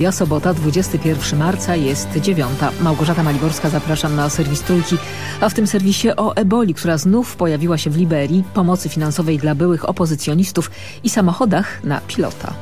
Ja sobota, 21 marca jest dziewiąta. Małgorzata Maliborska, zapraszam na serwis Trójki, a w tym serwisie o eboli, która znów pojawiła się w Liberii, pomocy finansowej dla byłych opozycjonistów i samochodach na pilota.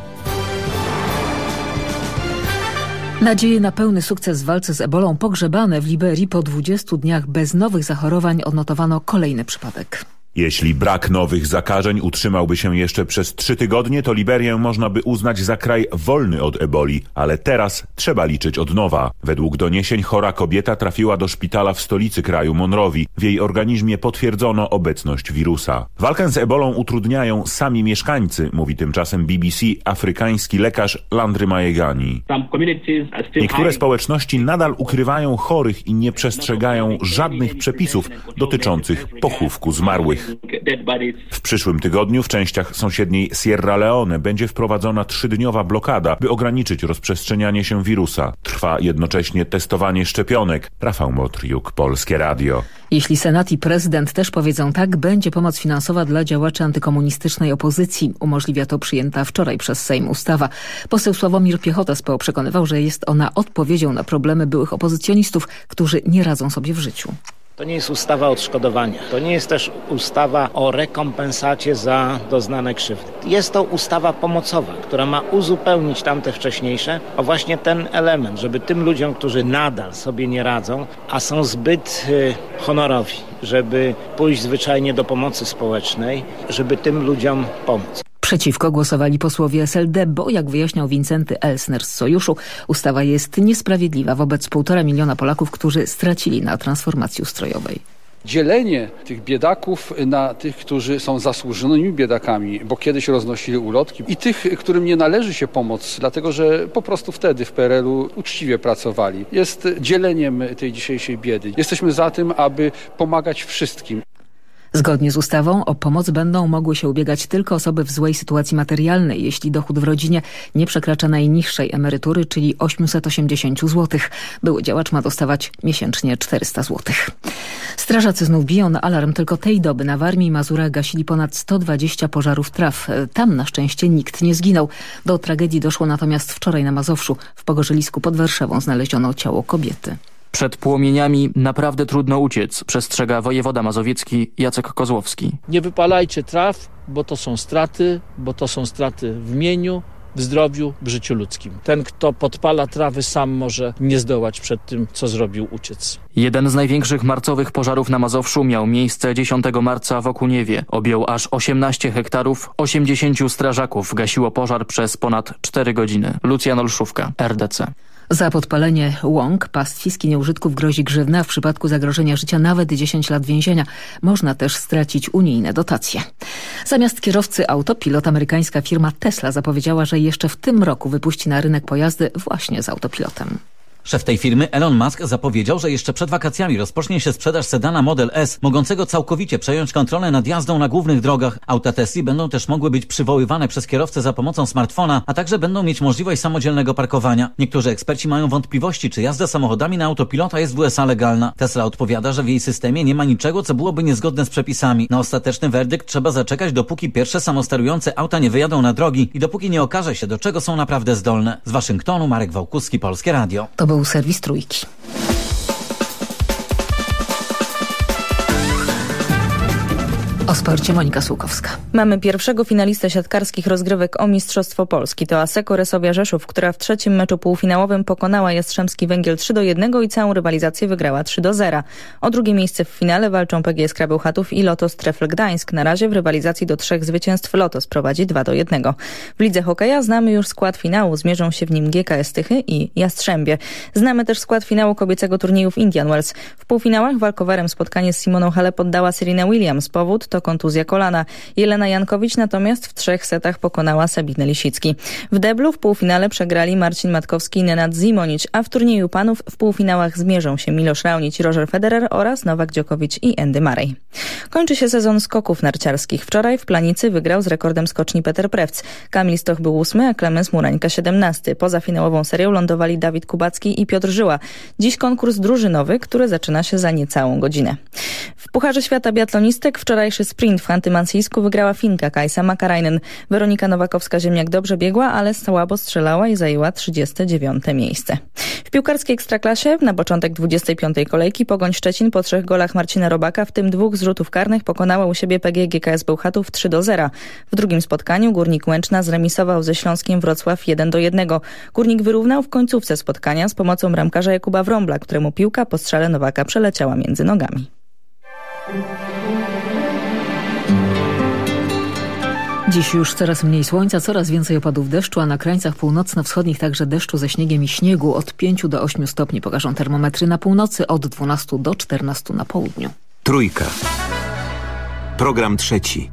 Nadzieje na pełny sukces w walce z ebolą pogrzebane w Liberii po 20 dniach bez nowych zachorowań odnotowano kolejny przypadek. Jeśli brak nowych zakażeń utrzymałby się jeszcze przez trzy tygodnie, to Liberię można by uznać za kraj wolny od eboli, ale teraz trzeba liczyć od nowa. Według doniesień chora kobieta trafiła do szpitala w stolicy kraju Monrowi. W jej organizmie potwierdzono obecność wirusa. Walkę z ebolą utrudniają sami mieszkańcy, mówi tymczasem BBC afrykański lekarz Landry Maegani. Niektóre społeczności nadal ukrywają chorych i nie przestrzegają żadnych przepisów dotyczących pochówku zmarłych. W przyszłym tygodniu w częściach sąsiedniej Sierra Leone będzie wprowadzona trzydniowa blokada, by ograniczyć rozprzestrzenianie się wirusa. Trwa jednocześnie testowanie szczepionek. Rafał Motriuk, Polskie Radio. Jeśli Senat i prezydent też powiedzą tak, będzie pomoc finansowa dla działaczy antykomunistycznej opozycji. Umożliwia to przyjęta wczoraj przez Sejm ustawa. Poseł Sławomir Piechota z PO przekonywał, że jest ona odpowiedzią na problemy byłych opozycjonistów, którzy nie radzą sobie w życiu. To nie jest ustawa odszkodowania. To nie jest też ustawa o rekompensacie za doznane krzywdy. Jest to ustawa pomocowa, która ma uzupełnić tamte wcześniejsze o właśnie ten element, żeby tym ludziom, którzy nadal sobie nie radzą, a są zbyt y, honorowi, żeby pójść zwyczajnie do pomocy społecznej, żeby tym ludziom pomóc. Przeciwko głosowali posłowie SLD, bo jak wyjaśniał Wincenty Elsner z Sojuszu, ustawa jest niesprawiedliwa wobec półtora miliona Polaków, którzy stracili na transformacji ustrojowej dzielenie tych biedaków na tych, którzy są zasłużonymi biedakami, bo kiedyś roznosili ulotki i tych, którym nie należy się pomoc, dlatego że po prostu wtedy w PRL-u uczciwie pracowali. Jest dzieleniem tej dzisiejszej biedy. Jesteśmy za tym, aby pomagać wszystkim. Zgodnie z ustawą o pomoc będą mogły się ubiegać tylko osoby w złej sytuacji materialnej, jeśli dochód w rodzinie nie przekracza najniższej emerytury, czyli 880 zł. Były działacz ma dostawać miesięcznie 400 zł. Strażacy znów biją na alarm. Tylko tej doby na Warmii i Mazurach gasili ponad 120 pożarów traw. Tam na szczęście nikt nie zginął. Do tragedii doszło natomiast wczoraj na Mazowszu. W Pogorzelisku pod Warszawą znaleziono ciało kobiety. Przed płomieniami naprawdę trudno uciec, przestrzega wojewoda mazowiecki Jacek Kozłowski. Nie wypalajcie traw, bo to są straty, bo to są straty w mieniu, w zdrowiu, w życiu ludzkim. Ten, kto podpala trawy, sam może nie zdołać przed tym, co zrobił, uciec. Jeden z największych marcowych pożarów na Mazowszu miał miejsce 10 marca w Okuniewie. Objął aż 18 hektarów, 80 strażaków gasiło pożar przez ponad 4 godziny. Lucjan Olszówka, RDC. Za podpalenie łąk, pastwisk i nieużytków grozi grzywna, w przypadku zagrożenia życia nawet 10 lat więzienia. Można też stracić unijne dotacje. Zamiast kierowcy autopilot amerykańska firma Tesla zapowiedziała, że jeszcze w tym roku wypuści na rynek pojazdy właśnie z autopilotem. Szef tej firmy Elon Musk zapowiedział, że jeszcze przed wakacjami rozpocznie się sprzedaż sedana Model S, mogącego całkowicie przejąć kontrolę nad jazdą na głównych drogach. Auta Tesla będą też mogły być przywoływane przez kierowcę za pomocą smartfona, a także będą mieć możliwość samodzielnego parkowania. Niektórzy eksperci mają wątpliwości, czy jazda samochodami na autopilota jest w USA legalna. Tesla odpowiada, że w jej systemie nie ma niczego, co byłoby niezgodne z przepisami. Na ostateczny werdykt trzeba zaczekać, dopóki pierwsze samosterujące auta nie wyjadą na drogi i dopóki nie okaże się, do czego są naprawdę zdolne. Z Waszyngtonu Marek Wałkuski, Polskie Radio. Był serwis Trójki. O sporcie Monika Słukowska. Mamy pierwszego finalistę siatkarskich rozgrywek o Mistrzostwo Polski. To Aseko Resowia Rzeszów, która w trzecim meczu półfinałowym pokonała Jastrzębski Węgiel 3 do 1 i całą rywalizację wygrała 3 do 0. O drugie miejsce w finale walczą PGS Krabełchatów i Lotos Trefl Gdańsk. Na razie w rywalizacji do trzech zwycięstw Lotos prowadzi 2 do 1. W lidze hokeja znamy już skład finału. Zmierzą się w nim GKS Tychy i Jastrzębie. Znamy też skład finału kobiecego turnieju w Indian Wells. W półfinałach walkowerem spotkanie z Simoną Halep poddała Serena Williams. Powód to kontuzja kolana. Jelena Jankowicz natomiast w trzech setach pokonała Sabinę Lisicki. W deblu w półfinale przegrali Marcin Matkowski i Nenad Zimonić, a w turnieju panów w półfinałach zmierzą się Milosz Raonic, Roger Federer oraz Nowak Dziokowicz i Andy Murray. Kończy się sezon skoków narciarskich. Wczoraj w Planicy wygrał z rekordem skoczni Peter Prewc. Kamil Stoch był ósmy, a Klemens Murańka siedemnasty. Poza finałową serią lądowali Dawid Kubacki i Piotr Żyła. Dziś konkurs drużynowy, który zaczyna się za niecałą godzinę. W Pucharze Świata Biatlonistek wczorajszy sprint w Hanty-Mansijsku wygrała Finka Kajsa Makarainen. Weronika Nowakowska-Ziemniak dobrze biegła, ale słabo strzelała i zajęła 39 miejsce. W piłkarskiej ekstraklasie na początek 25. kolejki Pogoń Szczecin po trzech golach Marcina Robaka, w tym dwóch z rzutów karnych, pokonała u siebie PGG GKS Bełchatów 3 do 0. W drugim spotkaniu Górnik Łęczna zremisował ze Śląskiem Wrocław 1 do 1. Górnik wyrównał w końcówce spotkania z pomocą bramkarza Jakuba Wrąbla, któremu piłka po strzale Nowaka przeleciała między nogami. Dziś już coraz mniej słońca, coraz więcej opadów deszczu, a na krańcach północno-wschodnich także deszczu ze śniegiem i śniegu. Od 5 do 8 stopni pokażą termometry na północy, od 12 do 14 na południu. Trójka. Program trzeci.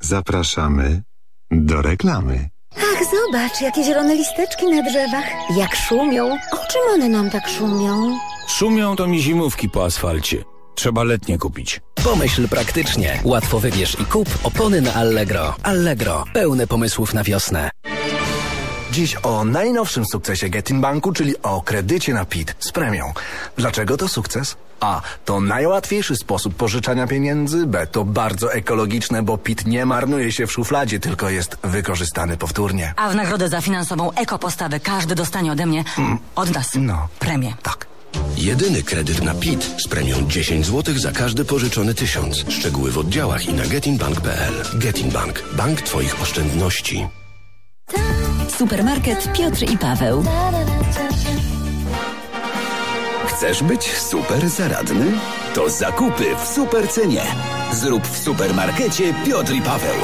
Zapraszamy do reklamy. Ach, zobacz, jakie zielone listeczki na drzewach. Jak szumią. O czym one nam tak szumią? Szumią to mi zimówki po asfalcie. Trzeba letnie kupić. Pomyśl praktycznie. Łatwo wybierz i kup opony na Allegro. Allegro. Pełne pomysłów na wiosnę. Dziś o najnowszym sukcesie Getin Banku, czyli o kredycie na PIT z premią. Dlaczego to sukces? A. To najłatwiejszy sposób pożyczania pieniędzy. B. To bardzo ekologiczne, bo PIT nie marnuje się w szufladzie, tylko jest wykorzystany powtórnie. A w nagrodę za finansową ekopostawę każdy dostanie ode mnie, mm. od nas, no. premię. Tak. Jedyny kredyt na PIT z premią 10 zł za każdy pożyczony tysiąc. Szczegóły w oddziałach i na getinbank.pl. Getinbank. Bank Twoich oszczędności. Supermarket Piotr i Paweł. Chcesz być super zaradny? To zakupy w super cenie. Zrób w supermarkecie Piotr i Paweł.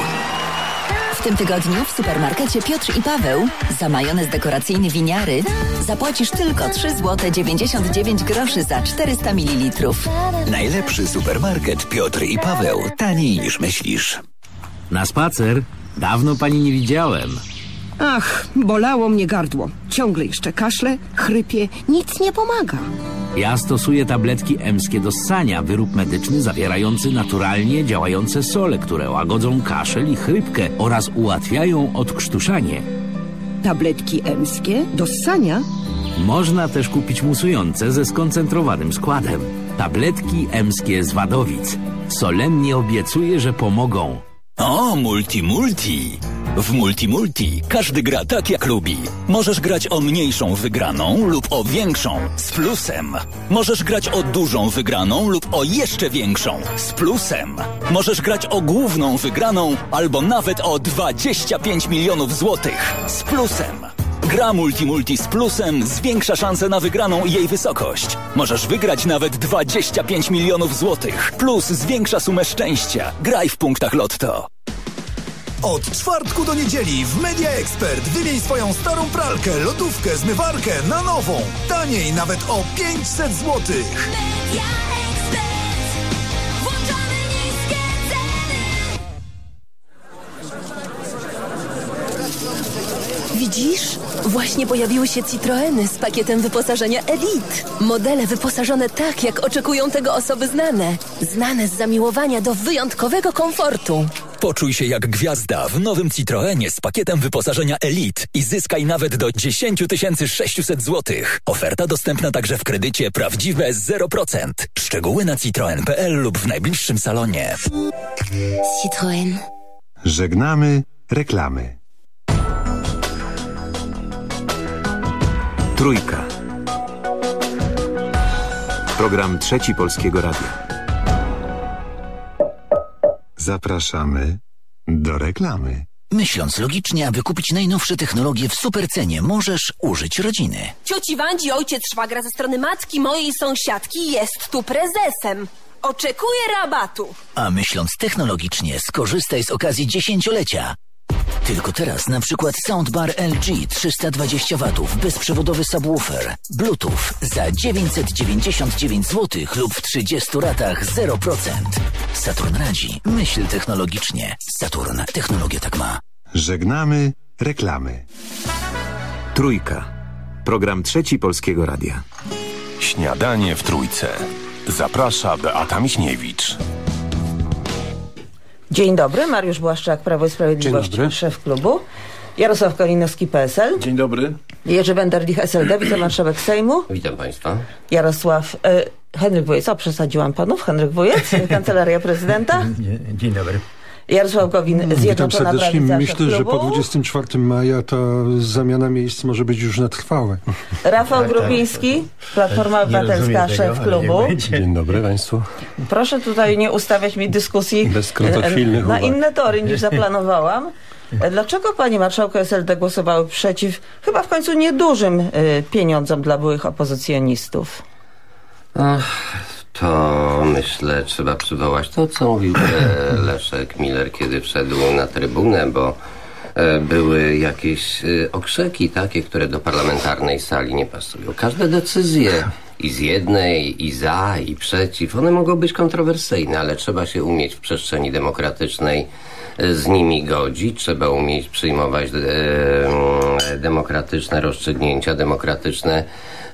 W tym tygodniu w supermarkecie Piotr i Paweł za majonez dekoracyjny winiary zapłacisz tylko 3 zł 99 groszy za 400 ml. Najlepszy supermarket Piotr i Paweł. Taniej niż myślisz. Na spacer? Dawno pani nie widziałem. Ach, bolało mnie gardło. Ciągle jeszcze kaszle, chrypie, nic nie pomaga. Ja stosuję tabletki emskie do ssania, wyrób medyczny zawierający naturalnie działające sole, które łagodzą kaszel i chrypkę oraz ułatwiają odkrztuszanie. Tabletki emskie do ssania? Można też kupić musujące ze skoncentrowanym składem. Tabletki emskie z Wadowic. Solennie obiecuję, że pomogą. O, multi multi! W Multi Multi każdy gra tak jak lubi. Możesz grać o mniejszą wygraną lub o większą z plusem. Możesz grać o dużą wygraną lub o jeszcze większą z plusem. Możesz grać o główną wygraną albo nawet o 25 milionów złotych z plusem. Gra Multi Multi z plusem zwiększa szanse na wygraną i jej wysokość. Możesz wygrać nawet 25 milionów złotych. Plus zwiększa sumę szczęścia. Graj w punktach Lotto. Od czwartku do niedzieli w Media Expert wymień swoją starą pralkę, lodówkę, zmywarkę na nową. Taniej nawet o 500 zł. Media Widzisz? Właśnie pojawiły się Citroeny z pakietem wyposażenia Elite. Modele wyposażone tak, jak oczekują tego osoby znane. Znane z zamiłowania do wyjątkowego komfortu. Poczuj się jak gwiazda w nowym Citroenie z pakietem wyposażenia Elite i zyskaj nawet do 10 600 zł. Oferta dostępna także w kredycie prawdziwe 0%. Szczegóły na citroen.pl lub w najbliższym salonie. Citroen. Żegnamy reklamy. Trójka. Program Trzeci Polskiego Radia. Zapraszamy do reklamy. Myśląc logicznie, aby kupić najnowsze technologie w supercenie, możesz użyć rodziny. Cioci Wandzi, ojciec szwagra ze strony matki mojej sąsiadki jest tu prezesem. Oczekuję rabatu. A myśląc technologicznie, skorzystaj z okazji dziesięciolecia. Tylko teraz na przykład soundbar LG 320 W, bezprzewodowy subwoofer, Bluetooth za 999 zł lub w 30 ratach 0%. Saturn radzi. Myśl technologicznie. Saturn. Technologia tak ma. Żegnamy reklamy. Trójka. Program Trzeci Polskiego Radia. Śniadanie w Trójce. Zaprasza Beata Miśniewicz. Dzień dobry, Mariusz Błaszczak, Prawo i Sprawiedliwość, szef klubu. Jarosław Kalinowski, PSL. Dzień dobry. Jerzy Wenderlich, SLD, wicemarszałek Sejmu. Witam Państwa. Jarosław... E, Henryk Wujec, o przesadziłam panów, Henryk Wujec, Kancelaria Prezydenta. Dzień dobry. Jarosław Gowin, Zjednoczona Witam serdecznie. Myślę, że po 24 maja ta zamiana miejsc może być już na trwałe. Rafał tak, Grupiński, Platforma Obywatelska, szef klubu. Dzień dobry Państwu. Proszę tutaj nie ustawiać mi dyskusji Bez na inne tory niż zaplanowałam. Dlaczego pani marszałka SLD głosowały przeciw chyba w końcu niedużym y, pieniądzom dla byłych opozycjonistów? Ach, to myślę trzeba przywołać to, co mówił e, Leszek Miller, kiedy wszedł na trybunę, bo e, były jakieś e, okrzeki takie, które do parlamentarnej sali nie pasują. Każde decyzje i z jednej, i za, i przeciw, one mogą być kontrowersyjne, ale trzeba się umieć w przestrzeni demokratycznej z nimi godzić, trzeba umieć przyjmować e, demokratyczne rozstrzygnięcia, demokratyczne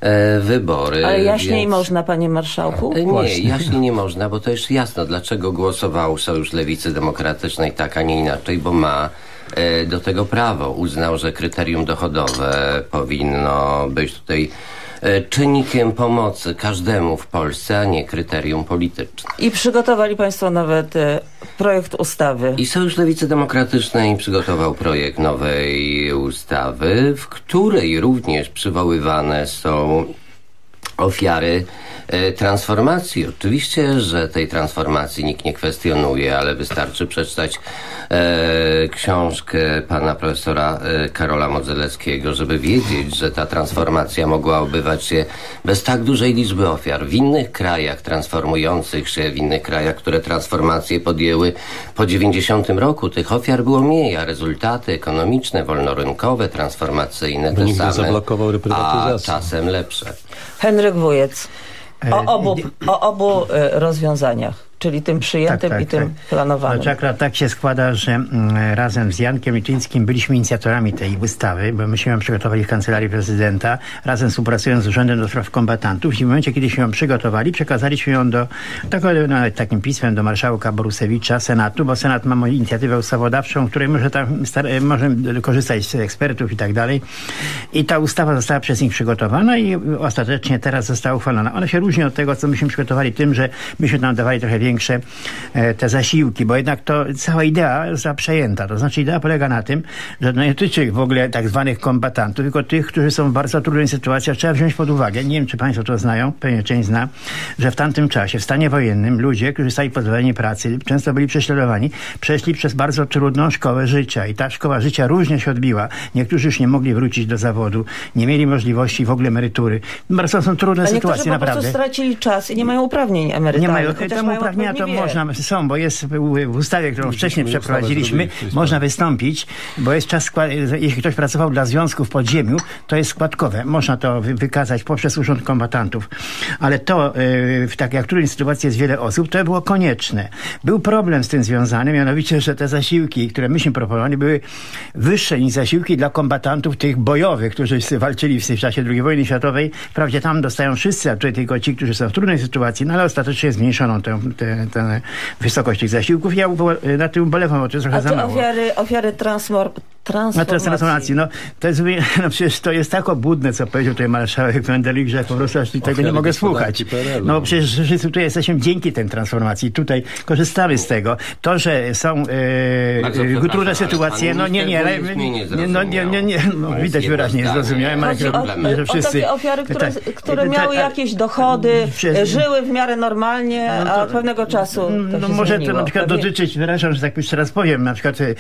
e, wybory. Ale jaśniej więc... można, panie marszałku? E, nie, jaśniej nie można, bo to jest jasno, dlaczego głosował Sojusz Lewicy Demokratycznej tak, a nie inaczej, bo ma do tego prawo. Uznał, że kryterium dochodowe powinno być tutaj czynnikiem pomocy każdemu w Polsce, a nie kryterium polityczne. I przygotowali Państwo nawet e, projekt ustawy. I Sojusz Lewicy Demokratycznej przygotował projekt nowej ustawy, w której również przywoływane są ofiary E, transformacji. Oczywiście, że tej transformacji nikt nie kwestionuje, ale wystarczy przeczytać e, książkę pana profesora e, Karola Modzelewskiego, żeby wiedzieć, że ta transformacja mogła odbywać się bez tak dużej liczby ofiar. W innych krajach transformujących się, w innych krajach, które transformacje podjęły po 90 roku, tych ofiar było mniej, a rezultaty ekonomiczne, wolnorynkowe, transformacyjne Bo te same, zablokował a czasem lepsze. Henryk Wujec. O obu, o obu e, rozwiązaniach czyli tym przyjętym tak, tak, i tym tak. planowanym. Znaczy akurat tak się składa, że mm, razem z Jankiem Liczyńskim byliśmy inicjatorami tej ustawy, bo myśmy ją przygotowali w Kancelarii Prezydenta, razem współpracując z Urzędem do Spraw Kombatantów i w momencie, kiedy się ją przygotowali, przekazaliśmy ją do, taką, nawet takim pismem do marszałka Borusewicza, Senatu, bo Senat ma inicjatywę ustawodawczą, w której może tam, możemy korzystać z ekspertów i tak dalej. I ta ustawa została przez nich przygotowana i ostatecznie teraz została uchwalona. Ona się różni od tego, co myśmy przygotowali tym, że myśmy tam dawali trochę większe e, te zasiłki, bo jednak to cała idea została przejęta. To znaczy idea polega na tym, że to nie dotyczy w ogóle tak zwanych kombatantów, tylko tych, którzy są w bardzo trudnej sytuacji. Trzeba wziąć pod uwagę, nie wiem czy państwo to znają, pewnie część zna, że w tamtym czasie, w stanie wojennym, ludzie, którzy stali pozbawieni pracy, często byli prześladowani, przeszli przez bardzo trudną szkołę życia i ta szkoła życia różnie się odbiła. Niektórzy już nie mogli wrócić do zawodu, nie mieli możliwości w ogóle emerytury. Bardzo są trudne A sytuacje, naprawdę. po prostu stracili czas i nie mają uprawnień emerytalnych. Nie mają, temu uprawnienia uprawnienia to można, są, bo jest w ustawie, którą wcześniej przeprowadziliśmy, można wystąpić, bo jest czas, jeśli ktoś pracował dla związków podziemiu, to jest składkowe. Można to wykazać poprzez Urząd Kombatantów. Ale to, w tak jak której sytuacji jest wiele osób, to było konieczne. Był problem z tym związany, mianowicie, że te zasiłki, które myśmy proponowali, były wyższe niż zasiłki dla kombatantów tych bojowych, którzy walczyli w czasie II wojny światowej. Wprawdzie tam dostają wszyscy, a tutaj tylko ci, którzy są w trudnej sytuacji, no ale ostatecznie zmniejszono tę, tę, tę, wysokość tych zasiłków. Ja na tym ubolewam, bo to jest trochę za mało. Ofiary, ofiary transmor, transformacji. transformacji. No, to jest, no przecież to jest tak obłudne, co powiedział tutaj marszałek Wendelik, że po prostu aż tego nie mogę słuchać. No, no przecież wszyscy tutaj jesteśmy dzięki tej transformacji. Tutaj korzystamy z tego. To, że są e, e trudne sytuacje, no nie, nie, ale, no, nie, nie, nie, no, widać wyraźnie, nie zrozumiałem, ale że wszyscy... O takie ofiary, które, które miały jakieś dochody, żyły w miarę normalnie, no a od pewnego czasu to No może zmieniło. to na przykład Pewnie... dotyczyć, wyrażam, że tak już teraz powiem, na przykład e,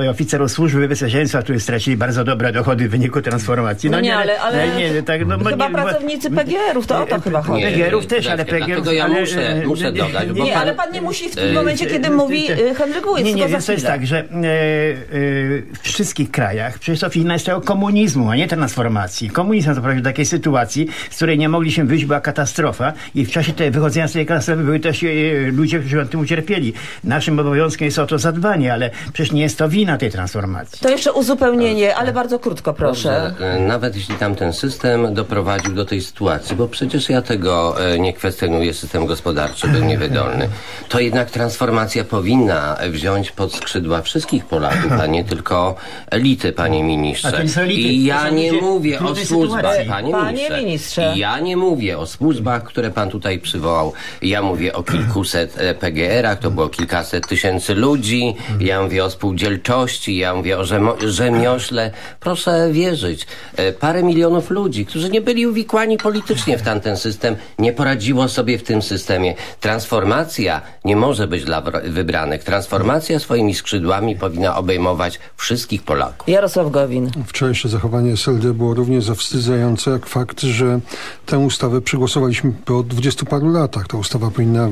e, oficerów służby bezpieczeństwa, którzy stracili bardzo dobre dochody w wyniku transformacji. No, no nie, ale, ale nie, nie, tak, no, chyba nie, pracownicy PGR-ów, to o to chyba chodzi. PGR-ów też, ale PGR-ów... ja muszę, muszę dodać, nie, nie, ale pan nie musi w tym momencie, kiedy mówi Henryk Wójt, Nie, nie, więc to jest tak, że e, w wszystkich krajach, przecież to wina jest tego komunizmu, a nie transformacji. Komunizm doprowadził do takiej sytuacji, z której nie mogli się wyjść, była katastrofa i w czasie tej wychodzenia z tej katastrofy były też e, ludzie, którzy na tym ucierpieli. Naszym obowiązkiem jest o to zadbanie, ale przecież nie jest to wina tej transformacji. To jeszcze uzupełnienie, ale bardzo krótko proszę. Dobrze, e, nawet jeśli tamten system doprowadził do tej sytuacji, bo przecież ja tego e, nie kwestionuję, system gospodarczy był niewydolny, to jednak transformacja powinna wziąć pod skrzydła wszystkich Polaków, a nie tylko elity, panie ministrze. A to nie są elity, I ja nie mówię o służbach, panie, Panie ministrze. ja nie mówię o służbach, które pan tutaj przywołał. Ja mówię o kilkuset PGR-ach, to było kilkaset tysięcy ludzi. Ja mówię o spółdzielczości, ja mówię o rzemiośle. Proszę wierzyć, e, parę milionów ludzi, którzy nie byli uwikłani politycznie w tamten system, nie poradziło sobie w tym systemie. Transformacja nie może być dla wybranych. Transformacja swoimi skrzydłami powinna obejmować wszystkich Polaków. Jarosław Gowin. Wczorajsze zachowanie SLD było równie zawstydzające jak fakt, że tę ustawę przegłosowaliśmy po dwudziestu paru latach. Ta ustawa powinna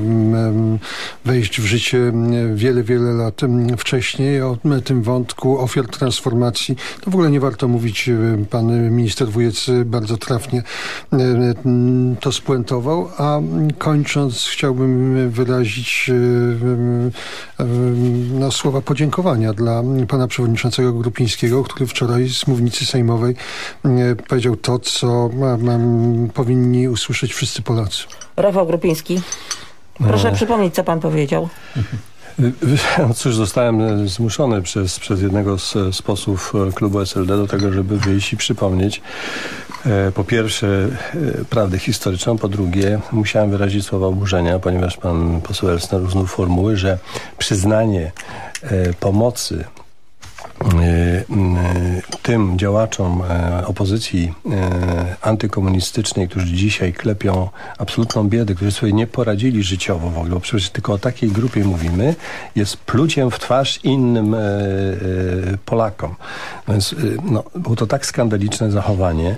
wejść w życie wiele, wiele lat wcześniej. O tym wątku ofiar transformacji to w ogóle nie warto mówić. Pan minister Wujec bardzo trafnie to spuentował. A kończąc chciałbym wyrazić no, słowa podziękowania dla pana przewodniczącego Grupińskiego, który wczoraj z mównicy sejmowej powiedział to, co powinni usłyszeć wszyscy Polacy. Rafał Grupiński. Proszę No. przypomnieć, co pan powiedział. No cóż, zostałem e, zmuszony przez, przez jednego z, z posłów e, klubu SLD do tego, żeby wyjść i przypomnieć e, po pierwsze e, prawdę historyczną, po drugie musiałem wyrazić słowa oburzenia, ponieważ pan poseł Elsner uznał formuły, że przyznanie e, pomocy e, tym działaczom e, opozycji e, antykomunistycznej, którzy dzisiaj klepią absolutną biedę, którzy sobie nie poradzili życiowo w ogóle, bo przecież tylko o takiej grupie mówimy, jest pluciem w twarz innym e, e, Polakom. Więc e, no, było to tak skandaliczne zachowanie,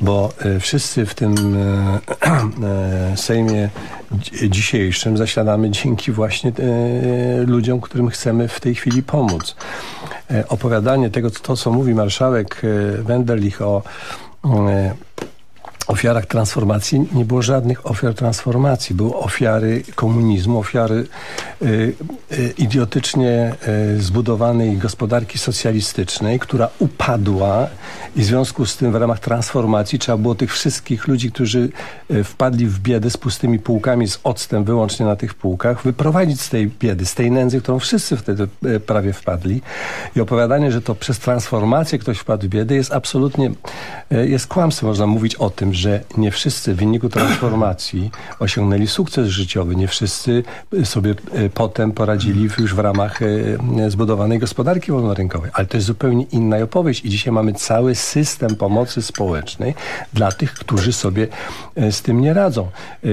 bo e, wszyscy w tym e, e, Sejmie dzi- dzisiejszym zasiadamy dzięki właśnie e, ludziom, którym chcemy w tej chwili pomóc. Opowiadanie tego, to co mówi marszałek e, Wenderlich o e, ofiarach transformacji, nie było żadnych ofiar transformacji. Były ofiary komunizmu, ofiary y, y, idiotycznie y, zbudowanej gospodarki socjalistycznej, która upadła i w związku z tym w ramach transformacji trzeba było tych wszystkich ludzi, którzy y, wpadli w biedę z pustymi półkami, z octem wyłącznie na tych półkach, wyprowadzić z tej biedy, z tej nędzy, którą wszyscy wtedy y, prawie wpadli. I opowiadanie, że to przez transformację ktoś wpadł w biedę jest absolutnie, y, jest kłamstwem. Można mówić o tym, że nie wszyscy w wyniku transformacji osiągnęli sukces życiowy. Nie wszyscy y, sobie y, potem poradzili już w ramach y, zbudowanej gospodarki wolnorynkowej. Ale to jest zupełnie inna opowieść i dzisiaj mamy cały system pomocy społecznej dla tych, którzy sobie z tym nie radzą.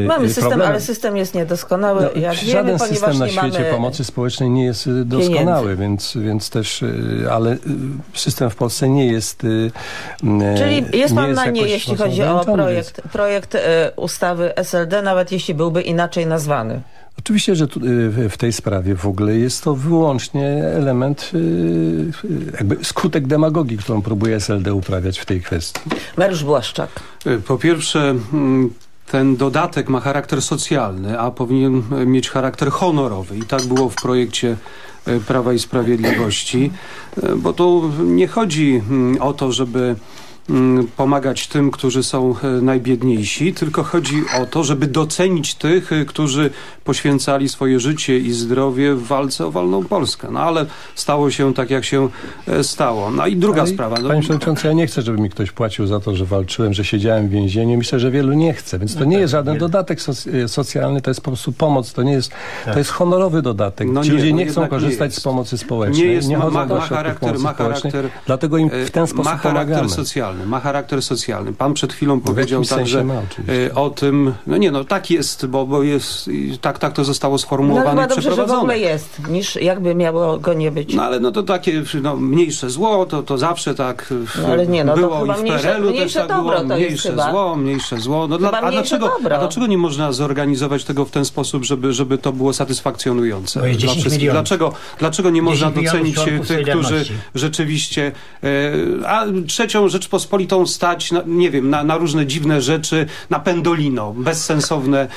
Mamy system, problemem- ale system jest niedoskonały, no, jak żaden wiemy, system na świecie pomocy społecznej nie jest doskonały, więc, więc też, ale system w Polsce nie jest. Czyli jest pan na nie, jeśli chodzi o projekt, projekt e, ustawy SLD, nawet jeśli byłby inaczej nazwany. Oczywiście, że tu, y, w- tej sprawie w ogóle jest to wyłącznie element, y, jakby skutek demagogii, którą próbuje SLD uprawiać w tej kwestii. Mariusz Błaszczak. Po pierwsze, ten dodatek ma charakter socjalny, a powinien e, mieć charakter honorowy. I tak było w projekcie e, Prawa i Sprawiedliwości, e, bo tu nie chodzi o to, żeby pomagać tym, którzy są e, najbiedniejsi, tylko chodzi o to, żeby docenić tych, e, którzy poświęcali swoje życie i zdrowie w walce o wolną Polskę. No ale stało się tak, jak się e, stało. No i druga Ale, sprawa. No, Panie Przewodniczący, ja nie chcę, żeby mi ktoś płacił za to, że walczyłem, że siedziałem w więzieniu. Myślę, że wielu nie chce, więc to nie jest żaden dodatek soc- socjalny, to jest po prostu pomoc, to nie jest, to jest honorowy dodatek. No Ci nie, ludzie no nie chcą nie korzystać jest. z pomocy społecznej, Nie jest, ma, chodzą ma, ma ośrodków charakter, pomocy ma charakter, dlatego im w ten sposób ma charakter pomagamy. socjalny, ma charakter socjalny. Pan przed chwilą w powiedział także ma, e, o tym, no nie no, tak jest, bo, bo jest, i tak, tak to zostało No sformułowane chyba i dobrze, że w ogóle jest, niż jakby miało go nie być. No ale no to takie no, mniejsze zło, to, to zawsze tak w, No, ale nie, no to było chyba i w mniejsze- PRL-u też mniejsze tak dobro było, mniejsze chyba. zło, mniejsze zło. No, dla, a, dlaczego, dobro. a dlaczego nie można zorganizować tego w ten sposób, żeby, żeby to było satysfakcjonujące Bo jest dla 10 wszystkich? milionów. Dlaczego, dlaczego nie można 10 milionów docenić członków tych, którzy rzeczywiście... E, a trzecią Rzeczpospolitą stać, na, nie wiem, na, na różne dziwne rzeczy, na pendolino, bezsensowne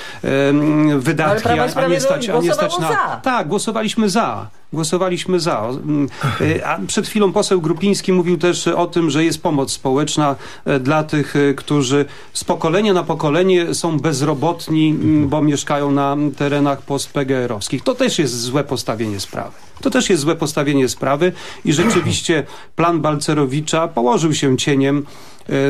wydatki, a, a nie stać, a nie stać na... za. Tak, głosowaliśmy za. Głosowaliśmy za. Mm, y, A przed chwilą poseł Grupiński mówił też o tym, że jest pomoc społeczna e, dla tych, e, którzy z pokolenia na pokolenie są bezrobotni, bo mieszkają na terenach post-PGR-owskich. To też jest złe postawienie sprawy. To też jest złe postawienie sprawy i rzeczywiście plan Balcerowicza położył się cieniem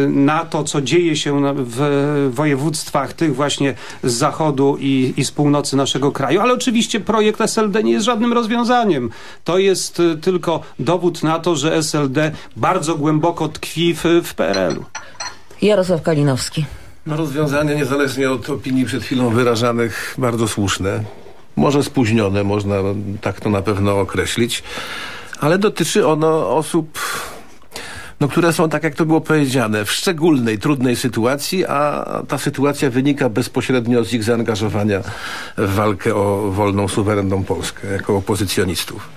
na to, co dzieje się w województwach tych właśnie z zachodu i, i z północy naszego kraju. Ale oczywiście projekt SLD nie jest żadnym rozwiązaniem. To jest e, tylko dowód na to, że SLD bardzo głęboko tkwi w, w PRL-u. Jarosław Kalinowski. No rozwiązania niezależnie od opinii przed chwilą wyrażanych bardzo słuszne. Może spóźnione, można tak to na pewno określić, ale dotyczy ono osób, no, które są, tak jak to było powiedziane, w szczególnej, trudnej sytuacji, a ta sytuacja wynika bezpośrednio z ich zaangażowania w walkę o wolną, suwerenną Polskę, jako opozycjonistów.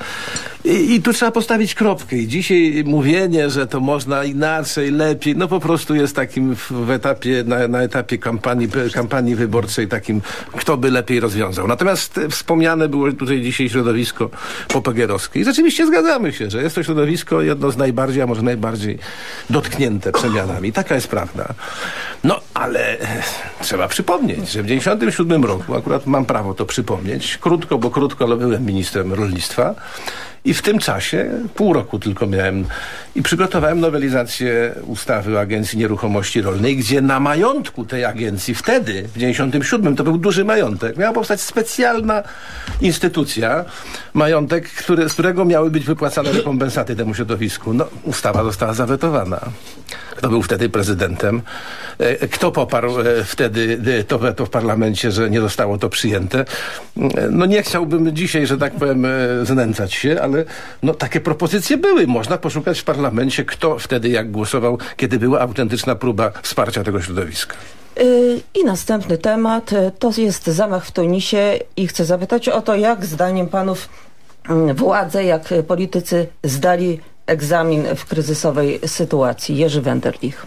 I, I tu trzeba postawić kropkę. I dzisiaj mówienie, że to można inaczej, lepiej, no po prostu jest takim w, etapie, na, na etapie kampanii, kampanii wyborczej takim, kto by lepiej rozwiązał. Natomiast e, wspomniane było tutaj dzisiaj środowisko popegierowskie. I rzeczywiście zgadzamy się, że jest to środowisko jedno z najbardziej, a może najbardziej dotknięte przemianami. Taka jest prawda. No, ale e, trzeba przypomnieć, że w 97 roku, akurat mam prawo to przypomnieć, krótko, bo krótko, ale byłem ministrem rolnictwa, i w tym czasie, pół roku tylko miałem i przygotowałem nowelizację ustawy o Agencji Nieruchomości Rolnej, gdzie na majątku tej agencji wtedy, w 97 to był duży majątek, miała powstać specjalna instytucja, majątek, który, z którego miały być wypłacane rekompensaty temu środowisku. No, ustawa została zawetowana. Kto był wtedy prezydentem? E, Kto poparł e, wtedy e, to weto w parlamencie, że nie zostało to przyjęte? No nie chciałbym dzisiaj, że tak powiem, znęcać się, ale no, takie propozycje były. Można poszukać w parlamencie, kto wtedy jak głosował, kiedy była autentyczna próba wsparcia tego środowiska. I następny temat to jest zamach w Tunisie i chcę zapytać o to, jak zdaniem panów mm, władze, jak politycy zdali egzamin w kryzysowej sytuacji. Jerzy Wenderlich.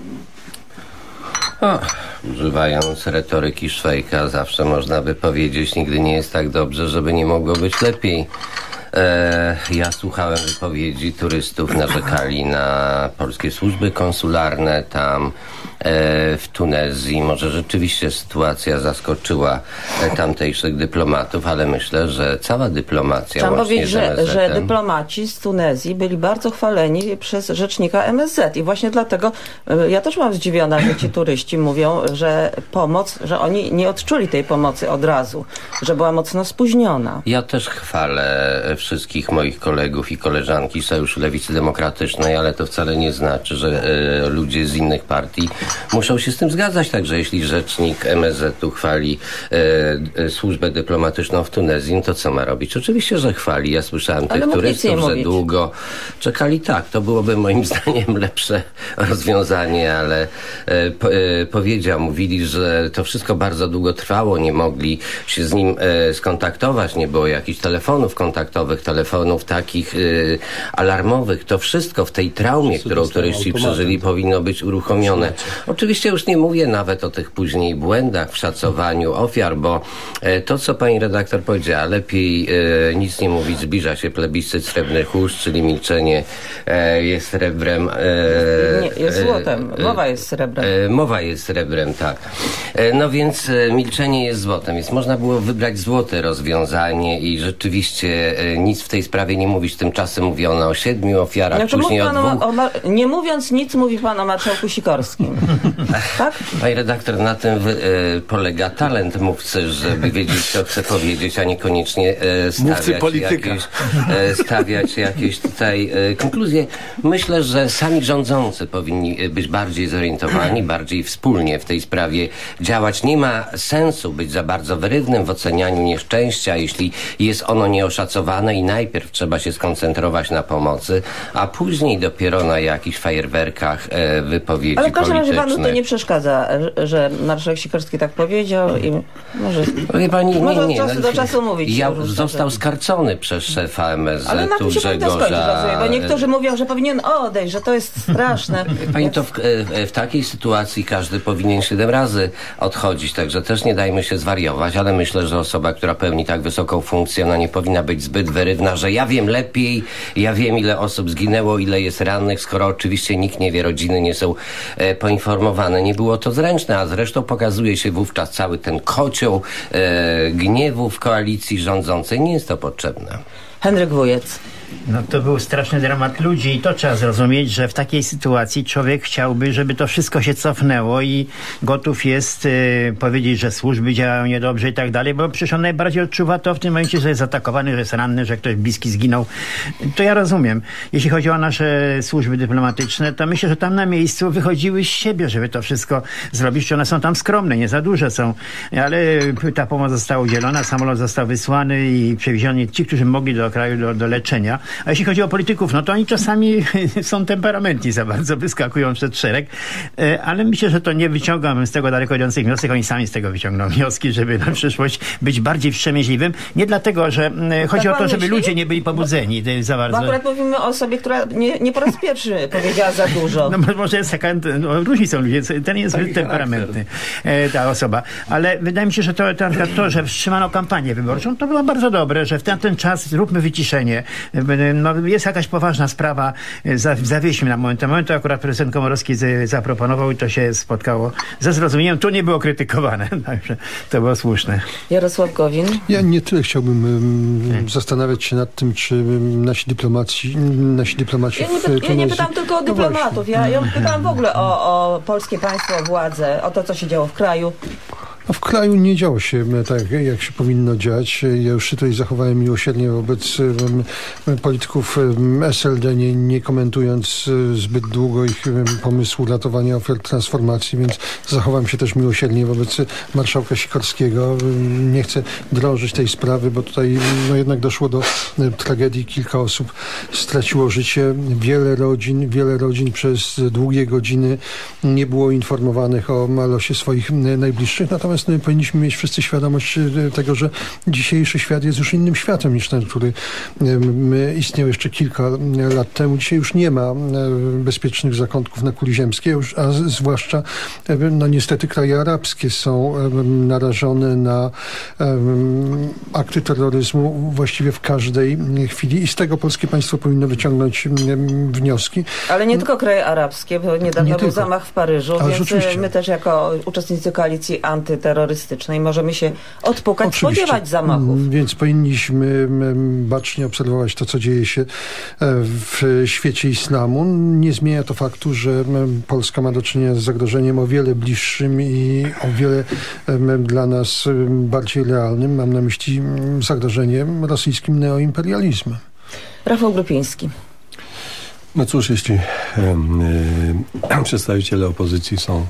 Używając retoryki Szwejka, zawsze można by powiedzieć, nigdy nie jest tak dobrze, żeby nie mogło być lepiej. E, ja słuchałem wypowiedzi turystów, narzekali na polskie służby konsularne tam w Tunezji. Może rzeczywiście sytuacja zaskoczyła e, tamtejszych dyplomatów, ale myślę, że cała dyplomacja Chciałam powiedzieć, że, że dyplomaci z Tunezji byli bardzo chwaleni przez rzecznika MSZ i właśnie dlatego y, ja też byłam zdziwiona, że ci turyści mówią, że pomoc, że oni nie odczuli tej pomocy od razu, że była mocno spóźniona. Ja też chwalę wszystkich moich kolegów i koleżanki z Sojuszu Lewicy Demokratycznej, ale to wcale nie znaczy, że e, ludzie z innych partii muszą się z tym zgadzać. Także jeśli rzecznik MSZ-u chwali e, e, służbę dyplomatyczną w Tunezji, no to co ma robić? Oczywiście, że chwali. Ja słyszałem Ale tych turystów, że mówić. długo czekali. Tak, to byłoby moim zdaniem lepsze rozwiązanie, ale e, po, e, powiedział, mówili, że to wszystko bardzo długo trwało, nie mogli się z nim e, skontaktować, nie było jakichś telefonów kontaktowych, telefonów takich e, alarmowych. To wszystko w tej traumie, którą turyści przeżyli, powinno być uruchomione. Oczywiście już nie mówię nawet o tych później błędach w szacowaniu ofiar, bo e, to, co pani redaktor powiedziała, lepiej e, nic nie mówić, zbliża się plebiscyt srebrnych ust, czyli milczenie e, jest srebrem. Nie, jest złotem. Mowa jest srebrem. Mowa jest srebrem, tak. No więc milczenie jest złotem, więc można było wybrać złote rozwiązanie i rzeczywiście nic w tej sprawie nie mówić. Tymczasem mówiono o siedmiu ofiarach, Znaczy, mówi później o dwóch. o, nie mówiąc nic, mówi pan o marszałku Sikorskim. tak? Pani redaktor, na tym wy, e, polega talent mówcy, żeby wiedzieć, co chce powiedzieć, a niekoniecznie e, Mówcy stawiać, polityka. jakieś, e, stawiać jakieś tutaj e, konkluzje. Myślę, że sami rządzący powinni e, być bardziej zorientowani, bardziej wspólnie w tej sprawie działać. Nie ma sensu być za bardzo wyrywnym w ocenianiu nieszczęścia, jeśli jest ono nieoszacowane i najpierw trzeba się skoncentrować na pomocy, a później dopiero na jakichś fajerwerkach e, wypowiedzi Ale w każdym razie politycznych. Panu to nie przeszkadza, że marszałek Sikorski tak powiedział i może, Wie pani, nie, może od nie, czasu no, do czasu mówić. Ja został skarcony przez szefa MSZ Ale na tym się skończy, rozumiem, bo niektórzy mówią, że powinien odejść, że to jest straszne. Pani, to w, w, w takiej sytuacji każdy powinien siedem razy odchodzić, także też nie dajmy się zwariować, ale myślę, że osoba, która pełni tak wysoką funkcję, ona nie powinna być zbyt wyrywna, że ja wiem lepiej, ja wiem ile osób zginęło, ile jest rannych, skoro oczywiście nikt nie wie, rodziny nie są e, poinformowane. Nie było to zręczne, a zresztą pokazuje się wówczas cały ten kocioł e, gniewu w koalicji rządzącej. Nie jest to potrzebne. Henryk Wujec. No to był straszny dramat ludzi i to trzeba zrozumieć, że w takiej sytuacji człowiek chciałby, żeby to wszystko się cofnęło i gotów jest y, powiedzieć, że służby działają niedobrze i tak dalej, bo przecież on najbardziej odczuwa to w tym momencie, że jest atakowany, że jest ranny, że ktoś bliski zginął. To ja rozumiem. Jeśli chodzi o nasze służby dyplomatyczne, to myślę, że tam na miejscu wychodziły z siebie, żeby to wszystko zrobić. One są tam skromne, nie za duże są, ale ta pomoc została udzielona, samolot został wysłany i przewiezioni ci, którzy mogli do kraju do, do leczenia. A jeśli chodzi o polityków, no to oni czasami są temperamentni za bardzo, wyskakują przed szereg, E, ale myślę, że to nie wyciągam z tego daleko idących wniosek, oni sami z tego wyciągną wnioski, żeby na przyszłość być bardziej wstrzemięźliwym. Nie dlatego, że mm, chodzi Tak o to, żeby myśli? ludzie nie byli pobudzeni e, za Bo bardzo. akurat mówimy o osobie, która nie, nie po raz pierwszy powiedziała za dużo. No mo- może jest taka, no, różni są ludzie, ten jest zbyt temperamentny, e, ta osoba. Ale wydaje mi się, że to, to, to, że wstrzymano kampanię wyborczą, to było bardzo dobre, że w ten, ten czas zróbmy wyciszenie. No, jest jakaś poważna sprawa, e, za, zawieźmy na moment. Na moment to akurat prezydent Komorowski zaproponował i to się spotkało ze zrozumieniem. Tu nie było krytykowane, także to było słuszne. Jarosław Gowin. Ja nie tyle chciałbym um, zastanawiać się nad tym, czy nasi dyplomaci, nasi dyplomaci Ja nie, py, ja nie pytam tylko o No dyplomatów, ja, ja właśnie. pytałam w ogóle o, o polskie państwo, o władzę, o to, co się działo w kraju. W kraju nie działo się e, tak, jak się powinno dziać. Ja już się tutaj zachowałem miłosiernie wobec polityków SLD, nie, nie komentując e, zbyt długo ich pomysłu ratowania ofiar transformacji, więc zachowałem się też miłosiernie wobec marszałka Sikorskiego. Nie chcę drążyć tej sprawy, bo tutaj no, jednak doszło do e, tragedii. Kilka osób straciło życie. Wiele rodzin, wiele rodzin przez długie godziny nie było informowanych o losie swoich najbliższych. Natomiast powinniśmy mieć wszyscy świadomość e, tego, że dzisiejszy świat jest już innym światem niż ten, który istniał jeszcze kilka lat temu. Dzisiaj już nie ma e, bezpiecznych zakątków na kuli ziemskiej, a zwłaszcza e, no niestety kraje arabskie są narażone na akty terroryzmu właściwie w każdej chwili i z tego polskie państwo powinno wyciągnąć wnioski. Ale nie tylko kraje arabskie, bo niedawno Nie był tylko. zamach w Paryżu, Ale więc my też jako uczestnicy koalicji antyterrorystycznej możemy się odpukać, Oczywiście. spodziewać zamachów. Mm, Więc powinniśmy mm, bacznie obserwować to, co dzieje się e, w świecie islamu. Nie zmienia to faktu, że mm, Polska ma do czynienia z zagrożeniem o wiele bliższym i o wiele dla nas bardziej realnym. Mam na myśli zagrożeniem rosyjskim neoimperializmem. Rafał Grupiński. No cóż, jeśli em, y, przedstawiciele opozycji są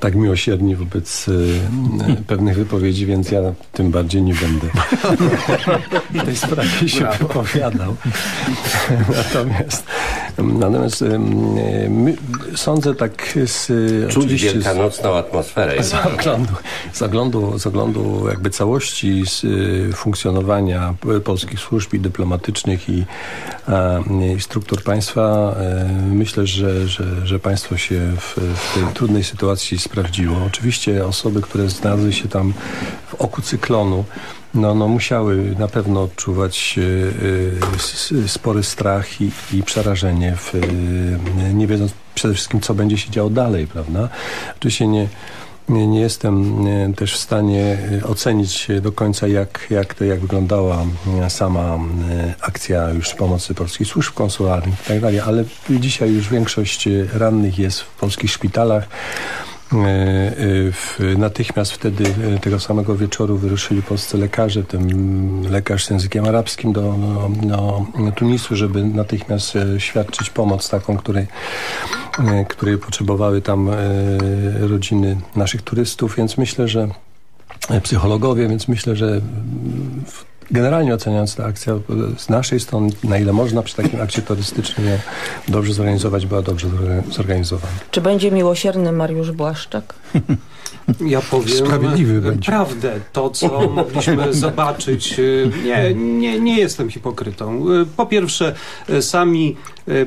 tak miłosierni wobec y, y, pewnych wypowiedzi, więc ja tym bardziej nie będę w tej sprawie się wypowiadał. natomiast natomiast em, y, my, sądzę tak z... y, Czuć wielkanocną atmosferę. z oglądu, z oglądu, z oglądu jakby całości z, y, funkcjonowania polskich służb i dyplomatycznych i, a, i struktur państwa y, myślę, że, że, że państwo się w, w tej trudnej sytuacji sprawdziło. Oczywiście osoby, które znalazły się tam w oku cyklonu no, no musiały na pewno odczuwać y, s- spory strach i, i przerażenie, w, y, nie wiedząc przede wszystkim, co będzie się działo dalej, prawda? Oczywiście nie, nie, jestem e, też w stanie e, ocenić e, do końca, jak, jak, to, jak wyglądała e, sama e, akcja już pomocy polskich służb konsularnych i tak ale dzisiaj już większość e, rannych jest w polskich szpitalach. W, natychmiast wtedy e, tego samego wieczoru wyruszyli polscy lekarze, tym lekarz z językiem arabskim do, Tunisu, żeby natychmiast e, świadczyć pomoc taką, której, której potrzebowały tam rodziny naszych turystów, więc myślę, że psychologowie, więc myślę, że w Generalnie oceniając tę akcję z naszej strony, na ile można przy takim akcie turystycznym ją dobrze zorganizować, była dobrze zorganizowana. Czy będzie miłosierny Mariusz Błaszczak? Ja powiem Sprawiedliwy będzie. prawdę. To, co mogliśmy zobaczyć, y, nie, nie, nie jestem hipokrytą. Y, Po pierwsze, y, sami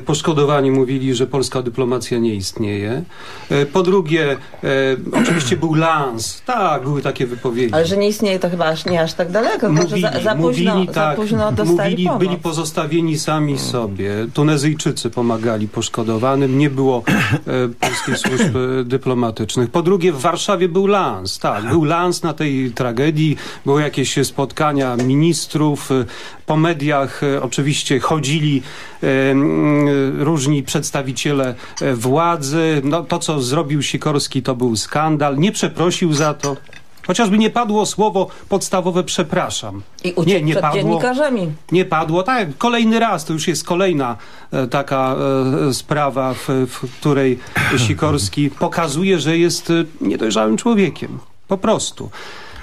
poszkodowani mówili, że polska dyplomacja nie istnieje. Po drugie, oczywiście był lans. Tak, były takie wypowiedzi. Ale że nie istnieje to chyba aż nie aż tak daleko, tylko że za, za, późno, mówili, za tak, późno dostali mówili, pomoc. byli pozostawieni sami sobie. Tunezyjczycy pomagali poszkodowanym, nie było polskich służb dyplomatycznych. Po drugie, w Warszawie był lans, tak, był lans na tej tragedii, były jakieś spotkania ministrów, e, po mediach e, oczywiście chodzili e, mm, różni przedstawiciele władzy. No, to, co zrobił Sikorski, to był skandal. Nie przeprosił za to. Chociażby nie padło słowo podstawowe przepraszam. I uciekł nie, nie przed padło. dziennikarzami. Nie padło, tak. Kolejny raz, to już jest kolejna e, taka e, sprawa, w, w której Sikorski pokazuje, że jest e, niedojrzałym człowiekiem. Po prostu.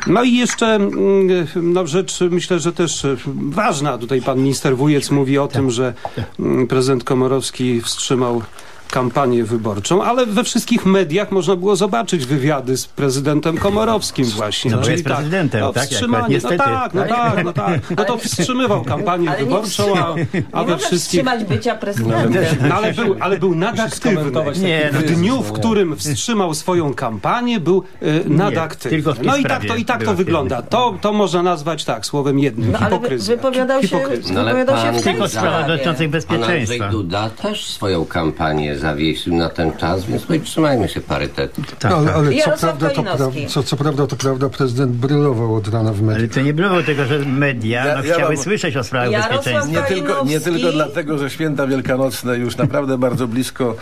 No i jeszcze mm, no, rzecz, myślę, że też e, ważna. Tutaj pan minister Wujec mówi o tym, że mm, prezydent Komorowski wstrzymał kampanię wyborczą, ale we wszystkich mediach można było zobaczyć wywiady z prezydentem Komorowskim właśnie. No bo Czyli jest prezydentem, no, tak? wstrzymanie, Akurat niestety, no tak, no tak? tak, no tak. No to wstrzymywał kampanię wyborczą, a, a nie we wszystkich... wstrzymać bycia prezydentem. No, ale, był, ale był nadaktywny. Nie, no, W dniu, no w którym wstrzymał swoją kampanię, był e, nadaktywny. tylko no i tak to, i tak to wygląda. To, to można nazwać tak, słowem jednym. No wypowiadał się, Hipokryzja. No ale wypowiadał się w tej Tylko sprawa sprawie. dotyczących Pan Andrzej bezpieczeństwa. Duda też swoją kampanię zawiesił na ten czas, więc my trzymajmy się parytetu. Tak, No, ale, tak. ale co, prawda, to pra, co, co prawda, to prawda, prezydent brylował od rana w Ale mediach. to nie było tego, że media Ja- no, ja chciały mam- słyszeć o sprawach Jarosław bezpieczeństwa. Nie tylko, nie tylko dlatego, że święta wielkanocne już naprawdę bardzo blisko.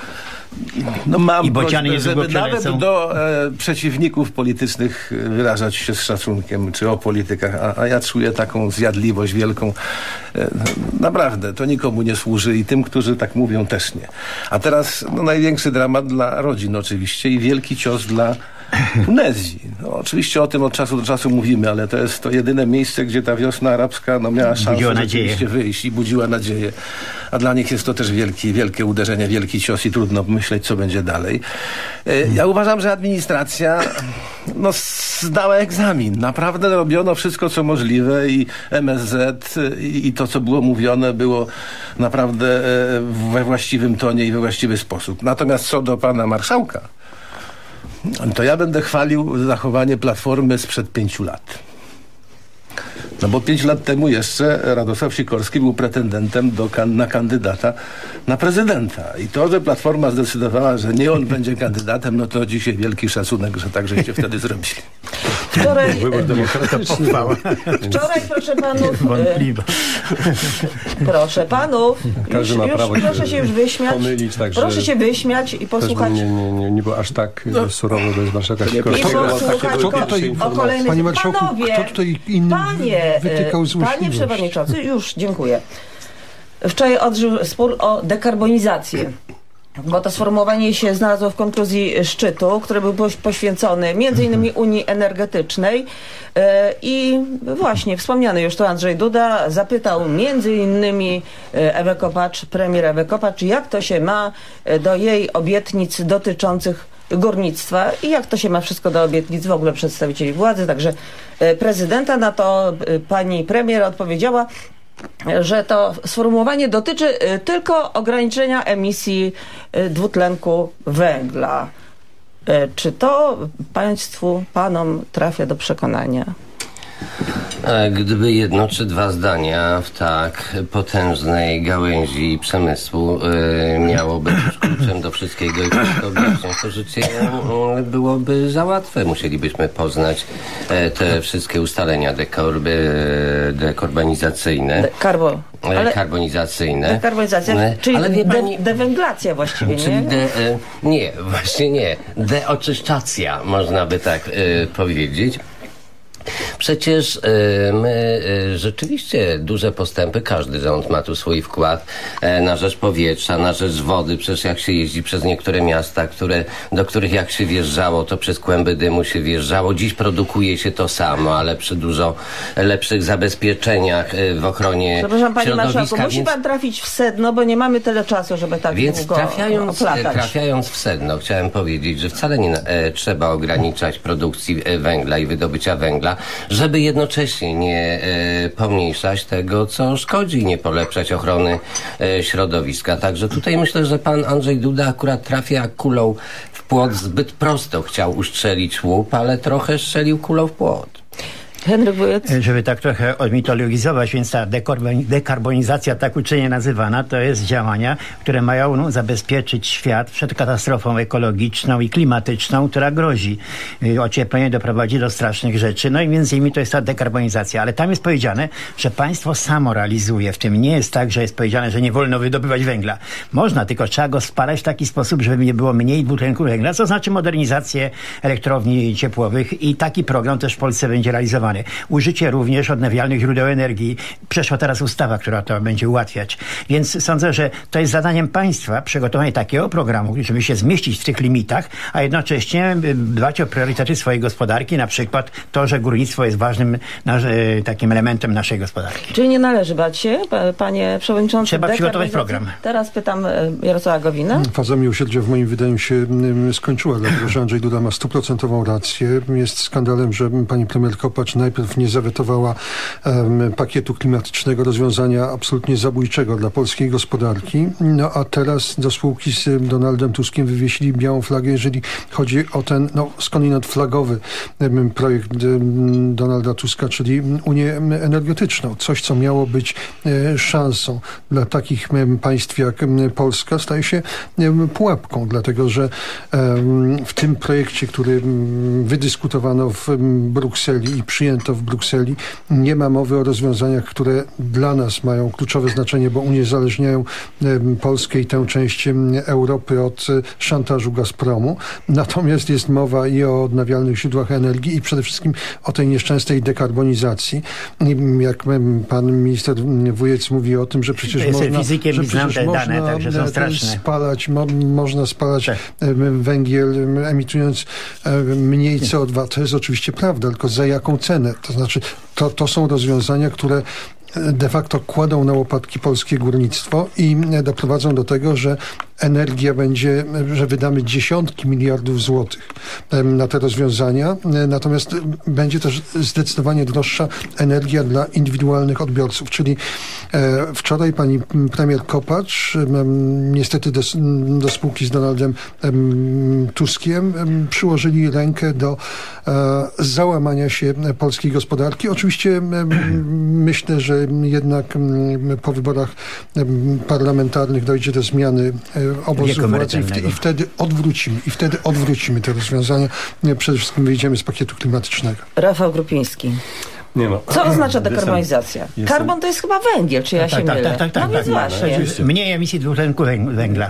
No mam I bociany prośbę, żeby nawet przelecą. do e, przeciwników politycznych e, wyrażać się z szacunkiem, czy o politykach, a, a ja czuję taką zjadliwość wielką. E, naprawdę, to nikomu nie służy i tym, którzy tak mówią, też nie. A teraz no, największy dramat dla rodzin oczywiście i wielki cios dla Tunezji. No, oczywiście o tym od czasu do czasu mówimy, ale to jest to jedyne miejsce, gdzie ta wiosna arabska no, miała szansę rzeczywiście wyjść i budziła nadzieję. A dla nich jest to też wielki, wielkie uderzenie, wielki cios i trudno myśleć, co będzie dalej. E, Ja uważam, że administracja no, zdała egzamin. Naprawdę robiono wszystko, co możliwe i MSZ i, i to, co było mówione, było naprawdę e, we właściwym tonie i we właściwy sposób. Natomiast co do pana marszałka, to ja będę chwalił zachowanie Platformy sprzed pięciu lat. No bo pięć lat temu jeszcze Radosław Sikorski był pretendentem do, na kandydata na prezydenta. I to, że Platforma zdecydowała, że nie on będzie kandydatem, no to dzisiaj wielki szacunek, że tak żeście wtedy zrobili. Wczoraj, Wybór demokratyczny. wczoraj proszę panów, e, Wątpliwe. proszę panów, już, Każdy ma już, prawo proszę się już wyśmiać, pomylić, także proszę się wyśmiać i posłuchać. nie, nie, nie, nie było aż tak No. surowo bez marszałka I Sikorskiego. posłuchać były o, kolejnych... Panie marszałku, panowie, kto tutaj innym panie, e, wytykał panie złośliwość? przewodniczący, już dziękuję. Wczoraj odżył spór o dekarbonizację. Bo to sformułowanie się znalazło w konkluzji szczytu, który był poś- poświęcony między innymi Unii Energetycznej. E, i właśnie wspomniany już tu Andrzej Duda zapytał między innymi e, Ewę Kopacz, premier Ewę Kopacz, jak to się ma e, do jej obietnic dotyczących górnictwa i jak to się ma wszystko do obietnic w ogóle przedstawicieli władzy, także prezydenta na to pani premier odpowiedziała, że to sformułowanie dotyczy y, tylko ograniczenia emisji y, dwutlenku węgla. Y, Czy to państwu, panom trafia do przekonania? E, Gdyby jedno czy dwa zdania w tak potężnej gałęzi przemysłu e, miało być kluczem do wszystkiego i wszystko objaśniać, to życie e, byłoby za łatwe. Musielibyśmy poznać e, te wszystkie ustalenia dekorby, dekorbanizacyjne. Karbo, e, ale Karbonizacyjne. dekarbonizacja, czyli ale wie de, pani, dewęglacja właściwie, Czyli nie? de, nie, właśnie nie. Deoczyszczacja, można by tak powiedzieć. Przecież y, my y, rzeczywiście duże postępy, każdy rząd ma tu swój wkład e, na rzecz powietrza, na rzecz wody. Przecież jak się jeździ przez niektóre miasta, które, do których jak się wjeżdżało, to przez kłęby dymu się wjeżdżało. Dziś produkuje się to samo, ale przy dużo lepszych zabezpieczeniach y, w ochronie Przepraszam panie marszałku, musi pan trafić w sedno, bo nie mamy tyle czasu, żeby tak Więc długo trafiając, oplatać. trafiając w sedno, chciałem powiedzieć, że wcale nie e, trzeba ograniczać produkcji e, węgla i wydobycia węgla, żeby jednocześnie nie e, pomniejszać tego, co szkodzi, nie polepszać ochrony e, środowiska. Także tutaj myślę, że pan Andrzej Duda akurat trafia kulą w płot zbyt prosto. Chciał ustrzelić łup, ale trochę strzelił kulą w płot. Henryk Wojec. Żeby tak trochę odmitologizować, więc ta dekarboni- dekarbonizacja, tak uczynie nazywana, to jest działania, które mają no, zabezpieczyć świat przed katastrofą ekologiczną i klimatyczną, która grozi. Y, Ocieplenie doprowadzi do strasznych rzeczy. No i między innymi to jest ta dekarbonizacja. Ale tam jest powiedziane, że państwo samo realizuje. W tym nie jest tak, że jest powiedziane, że nie wolno wydobywać węgla. Można, tylko trzeba go spalać w taki sposób, żeby nie było mniej dwutlenku węgla, co znaczy modernizację elektrowni ciepłowych i taki program też w Polsce będzie realizowany. Użycie również odnawialnych źródeł energii. Przeszła teraz ustawa, która to będzie ułatwiać. Więc sądzę, że to jest zadaniem państwa przygotowanie takiego programu, żeby się zmieścić w tych limitach, a jednocześnie y, dbać o priorytety swojej gospodarki, na przykład to, że górnictwo jest ważnym nasz, y, takim elementem naszej gospodarki. Czyli nie należy bać się, pa- panie przewodniczący? Trzeba przygotować program. Teraz pytam e, Jarosława Gowina. Faza miłosierdzia w moim wydaniu się mm, skończyła, dlatego że Andrzej Duda ma stuprocentową rację. Jest skandalem, że pani premier Kopacz najpierw nie zawetowała em, pakietu klimatycznego, rozwiązania absolutnie zabójczego dla polskiej gospodarki, no a teraz do spółki z em, Donaldem Tuskiem wywiesili białą flagę, jeżeli chodzi o ten, no skądinąd flagowy em, projekt Donalda Tuska, czyli Unię energetyczną. Coś, co miało być e, szansą dla takich państw jak Polska, staje się pułapką, dlatego że w tym projekcie, który wydyskutowano w Brukseli i przyjęto w Brukseli, nie ma mowy o rozwiązaniach, które dla nas mają kluczowe znaczenie, bo uniezależniają Polskę i tę część Europy od e, szantażu Gazpromu. Natomiast jest mowa i o odnawialnych źródłach energii i przede wszystkim o tej nieszczęsnej dekarbonizacji. Jak pan minister Wujec mówi o tym, że przecież Jestem można, fizykiem że przecież te dane, można, także są straszne. spalać, mo, można spalać Tak. węgiel em, emitując em, mniej CO2. To jest oczywiście prawda, tylko za jaką cenę? To znaczy, to, to są rozwiązania, które de facto kładą na łopatki polskie górnictwo i doprowadzą do tego, że energia będzie, że wydamy dziesiątki miliardów złotych na te rozwiązania, natomiast będzie też zdecydowanie droższa energia dla indywidualnych odbiorców, czyli e, wczoraj pani premier Kopacz niestety do, do spółki z Donaldem em, Tuskiem em, przyłożyli rękę do e, załamania się polskiej gospodarki. Oczywiście myślę, że jednak po wyborach parlamentarnych dojdzie do zmiany e, obozu władzy i, wtedy odwrócimy i wtedy odwrócimy te rozwiązania. Przede wszystkim wyjdziemy z pakietu klimatycznego. Rafał Grupiński. Nie no. Co oznacza Jestem- dekarbonizacja? jestem- Karbon to jest chyba węgiel, czy ja się tak, mylę? tak, tak, tak, no więc tak, właśnie. oczywiście. Mniej emisji dwutlenku węg- węgla. E,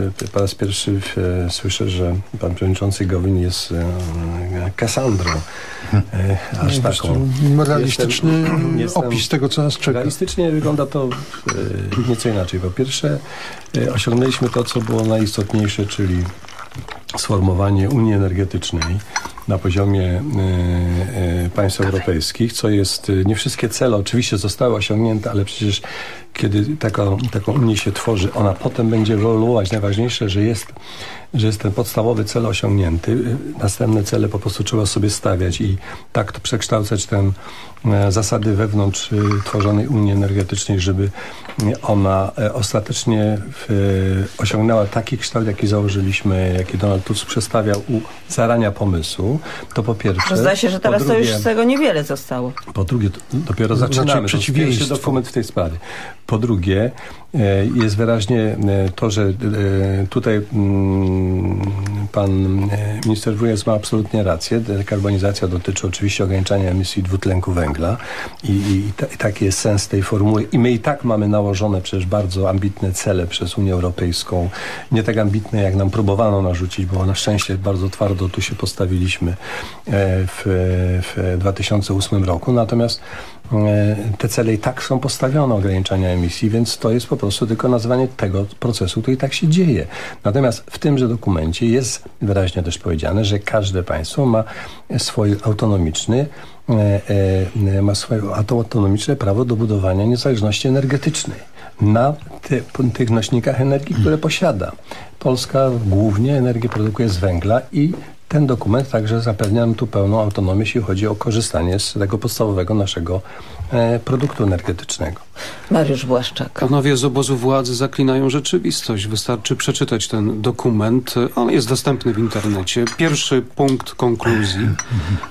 e, Po raz pierwszy e, słyszę, że pan przewodniczący Gowin jest e, Kassandrą. E, Aż taką. Realistyczny Jestem- jestem- opis tego, co nas czeka. Realistycznie wygląda to e, nieco inaczej. Po pierwsze, e, osiągnęliśmy to, co było najistotniejsze, czyli sformowanie Unii Energetycznej na poziomie e, e, państw europejskich, co jest, nie wszystkie cele oczywiście zostały osiągnięte, ale przecież kiedy taką, taką Unię się tworzy, ona potem będzie ewoluować. Najważniejsze, że jest, że jest ten podstawowy cel osiągnięty. Następne cele po prostu trzeba sobie stawiać i tak to przekształcać ten e, zasady wewnątrz e, tworzonej Unii Energetycznej, żeby e, ona ostatecznie w, osiągnęła taki kształt, jaki założyliśmy, jaki Donald Tusk przedstawiał u zarania pomysłu, to po pierwsze... No zdaje się, że teraz to drugie- już z tego niewiele zostało. po drugie, to dopiero Znaczy zaczynamy. To jest przeciwieństwo. pierwszy dokument w tej sprawie. Po drugie, e, jest wyraźnie e, to, że e, tutaj mm, pan Minister Wujec ma absolutnie rację. Dekarbonizacja dotyczy oczywiście ograniczania emisji dwutlenku węgla i, i, i taki jest sens tej formuły. I my i tak mamy nałożone przecież bardzo ambitne cele przez Unię Europejską. Nie tak ambitne, jak nam próbowano narzucić, bo na szczęście bardzo twardo tu się postawiliśmy w, w 2008 roku. Natomiast te cele i tak są postawione ograniczania emisji, więc to jest po prostu tylko nazwanie tego procesu, który i tak się dzieje. Natomiast w tymże dokumencie jest wyraźnie też powiedziane, że każde państwo ma swój autonomiczny ma swoje autonomiczne prawo do budowania niezależności energetycznej na ty, tych nośnikach energii, które posiada. Polska głównie energię produkuje z węgla i ten dokument także zapewnia nam tu pełną autonomię, jeśli chodzi o korzystanie z tego podstawowego naszego e, produktu energetycznego. Mariusz Błaszczak. Panowie z obozu władzy zaklinają rzeczywistość. Wystarczy przeczytać ten dokument. On jest dostępny w internecie. Pierwszy punkt konkluzji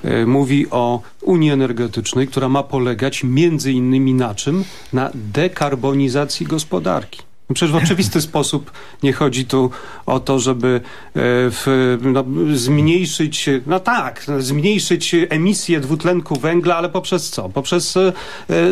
e, mówi o Unii Energetycznej, która ma polegać między innymi na czym? Na dekarbonizacji gospodarki. Przecież w oczywisty sposób nie chodzi tu o to, żeby e, w, no, zmniejszyć, no tak, zmniejszyć emisję dwutlenku węgla, ale poprzez co? Poprzez e,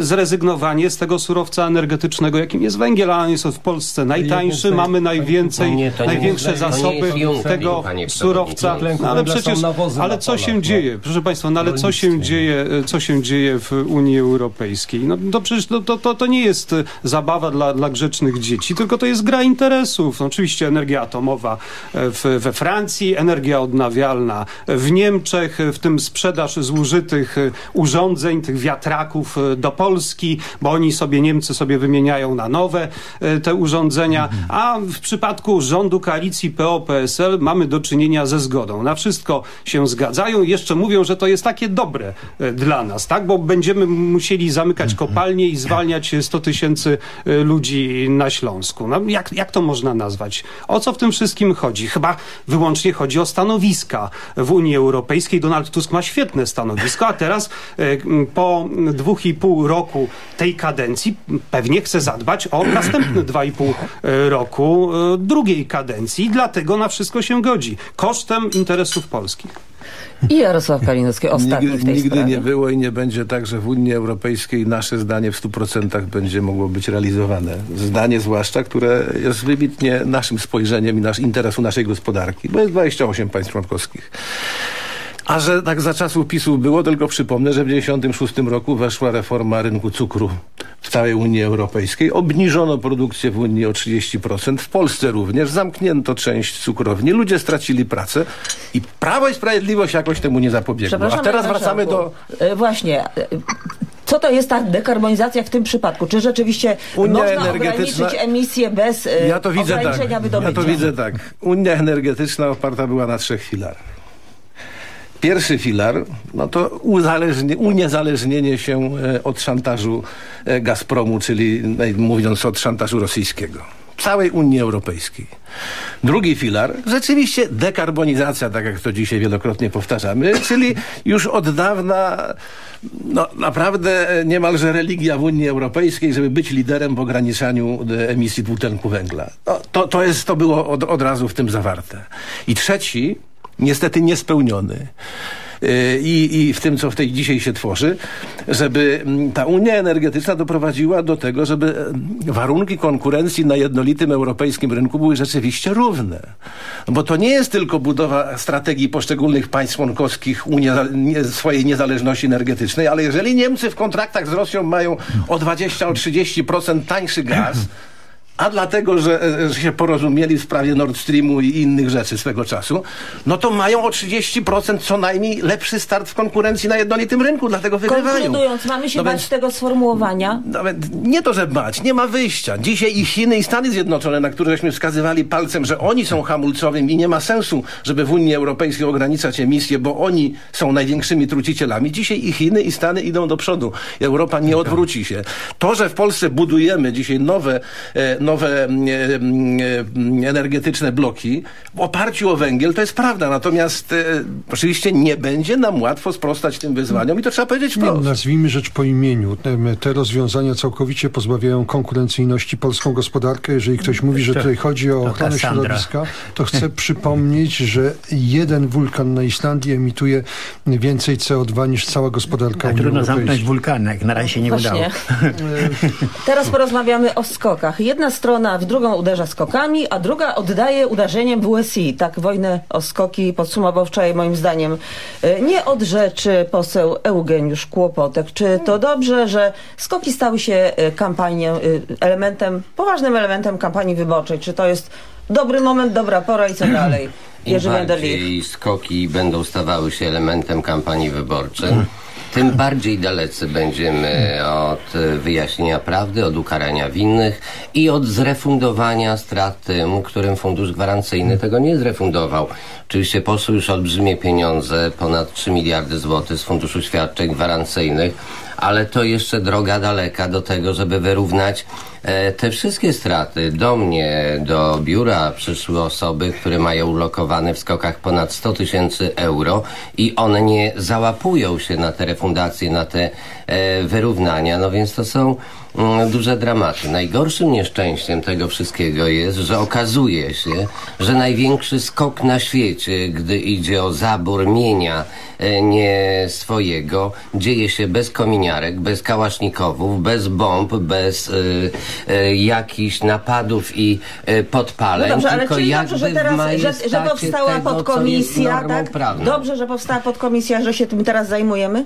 zrezygnowanie z tego surowca energetycznego, jakim jest węgiel, a on jest w Polsce najtańszy, mamy najwięcej, nie, największe nie, zasoby tego surowca. No, ale przecież, ale co się dzieje? Proszę Państwa, no ale co się dzieje, co się dzieje w Unii Europejskiej? No to przecież to, to, to nie jest zabawa dla, dla grzecznych dzieci tylko to jest gra interesów. No, oczywiście energia atomowa w, we Francji, energia odnawialna w Niemczech, w tym sprzedaż zużytych urządzeń, tych wiatraków do Polski, bo oni sobie, Niemcy sobie wymieniają na nowe e, te urządzenia, a w przypadku rządu koalicji PO-PSL mamy do czynienia ze zgodą. Na wszystko się zgadzają i jeszcze mówią, że to jest takie dobre e, dla nas, tak? Bo będziemy musieli zamykać kopalnie i zwalniać 100 tysięcy e, ludzi na Śląsku. Śląsku. No, jak, jak to można nazwać? O co w tym wszystkim chodzi? Chyba wyłącznie chodzi o stanowiska w Unii Europejskiej. Donald Tusk ma świetne stanowisko, a teraz e, po dwóch i pół roku tej kadencji pewnie chce zadbać o następne dwa i pół e, roku e, drugiej kadencji. Dlatego na wszystko się godzi. Kosztem interesów polskich. I Jarosław Kalinowski ostatni nigdy, w tej Nigdy sprawie. nie było i nie będzie tak, że w Unii Europejskiej nasze zdanie w 100% będzie mogło być realizowane. Zdanie zwłaszcza, które jest wybitnie naszym spojrzeniem i nasz interesu naszej gospodarki, bo jest 28 państw członkowskich. A że tak za czasów PiSu było, tylko przypomnę, że w 1996 roku weszła reforma rynku cukru w całej Unii Europejskiej. Obniżono produkcję w Unii o 30%, w Polsce również. Zamknięto część cukrowni. Ludzie stracili pracę i Prawo i Sprawiedliwość jakoś temu nie zapobiegło. A teraz wracamy do... E, Właśnie. e, Co to jest ta dekarbonizacja w tym przypadku? Czy rzeczywiście Unia można energetyczna- ograniczyć emisję bez e, Ja to widzę tak. ograniczenia Ja wydobycia? to widzę tak. Unia energetyczna oparta była na trzech filarach. Pierwszy filar, no to uniezależnienie się e, od szantażu e, Gazpromu, czyli mówiąc od szantażu rosyjskiego. Całej Unii Europejskiej. Drugi filar, rzeczywiście dekarbonizacja, tak jak to dzisiaj wielokrotnie powtarzamy, czyli już od dawna no, naprawdę e, niemalże religia w Unii Europejskiej, żeby być liderem w ograniczaniu emisji dwutlenku węgla. No, to, to, jest, to było od, od razu w tym zawarte. I trzeci, niestety niespełniony. Yy, I, I w tym, co w tej dzisiaj się tworzy, żeby mm, ta Unia Energetyczna doprowadziła do tego, żeby mm, warunki konkurencji na jednolitym europejskim rynku były rzeczywiście równe. Bo to nie jest tylko budowa strategii poszczególnych państw członkowskich unia, nie, swojej niezależności energetycznej, ale jeżeli Niemcy w kontraktach z Rosją mają o 20, o 30% tańszy gaz, a dlatego, że, e, że się porozumieli w sprawie Nord Streamu i innych rzeczy swego czasu, no to mają o 30% co najmniej lepszy start w konkurencji na jednolitym rynku, dlatego wygrywają. Konkludując, mamy się No bać więc- tego sformułowania? nawet nie to, że bać, nie ma wyjścia. Dzisiaj i Chiny, i Stany Zjednoczone, na które żeśmy wskazywali palcem, że oni są hamulcowym i nie ma sensu, żeby w Unii Europejskiej ograniczać emisje, bo oni są największymi trucicielami. Dzisiaj i Chiny, i Stany idą do przodu. Europa nie odwróci się. To, że w Polsce budujemy dzisiaj nowe, e, nowe mm, mm, energetyczne bloki w oparciu o węgiel, to jest prawda. Natomiast e, oczywiście nie będzie nam łatwo sprostać tym wyzwaniom i to trzeba powiedzieć wprost. Nie, nazwijmy rzecz po imieniu. Te, rozwiązania całkowicie pozbawiają konkurencyjności polską gospodarkę. Jeżeli ktoś mówi, że tutaj chodzi o ochronę środowiska, to chcę przypomnieć, że jeden wulkan na Islandii emituje więcej CO2 niż cała gospodarka Unii Trudno zamknąć wulkan, jak na razie się nie Właśnie. udało. Teraz porozmawiamy o skokach. Jedna strona w drugą uderza skokami, a druga oddaje uderzeniem WSI. Tak wojnę o skoki podsumował wczoraj moim zdaniem e, nie od rzeczy poseł Eugeniusz Kłopotek. Czy to dobrze, że skoki stały się e, kampanią, e, elementem, poważnym elementem kampanii wyborczej? Czy to jest dobry moment, dobra pora i co dalej? Im Jerzy Wenderlich. bardziej skoki będą stawały się elementem kampanii wyborczej, tym bardziej dalecy będziemy od e, wyjaśnienia prawdy, od ukarania winnych i od zrefundowania strat tym, którym Fundusz Gwarancyjny tego nie zrefundował. Oczywiście poszły już olbrzymie pieniądze, ponad 3 miliardy złotych z Funduszu Świadczeń Gwarancyjnych, ale to jeszcze droga daleka do tego, żeby wyrównać e, te wszystkie straty. Do mnie, do biura przyszły osoby, które mają ulokowane w skokach ponad 100 tysięcy euro i one nie załapują się na te refundacje, na te e, wyrównania, no więc to są duże dramaty. Najgorszym nieszczęściem tego wszystkiego jest, że okazuje się, że największy skok na świecie, gdy idzie o zabór mienia e, nie swojego, dzieje się bez kominiarek, bez kałasznikowów, bez bomb, bez e, e, jakichś napadów i e, podpaleń, No dobrze, ale tylko czyli dobrze, że teraz, że, że powstała tego, podkomisja, tak? prawną. Dobrze, że powstała podkomisja, że się tym teraz zajmujemy?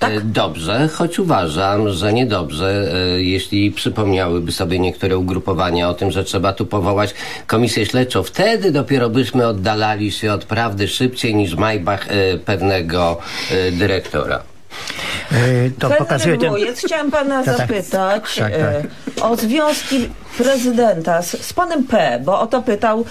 E, Dobrze, choć uważam, że niedobrze, e, jeśli przypomniałyby sobie niektóre ugrupowania o tym, że trzeba tu powołać komisję śledczą. Wtedy dopiero byśmy oddalali się od prawdy szybciej niż Maybach e, pewnego dyrektora. To pokazuje ten... Wujec, chciałam pana Tak, tak. zapytać Tak, tak. O związki prezydenta z, z panem P, bo o to pytał,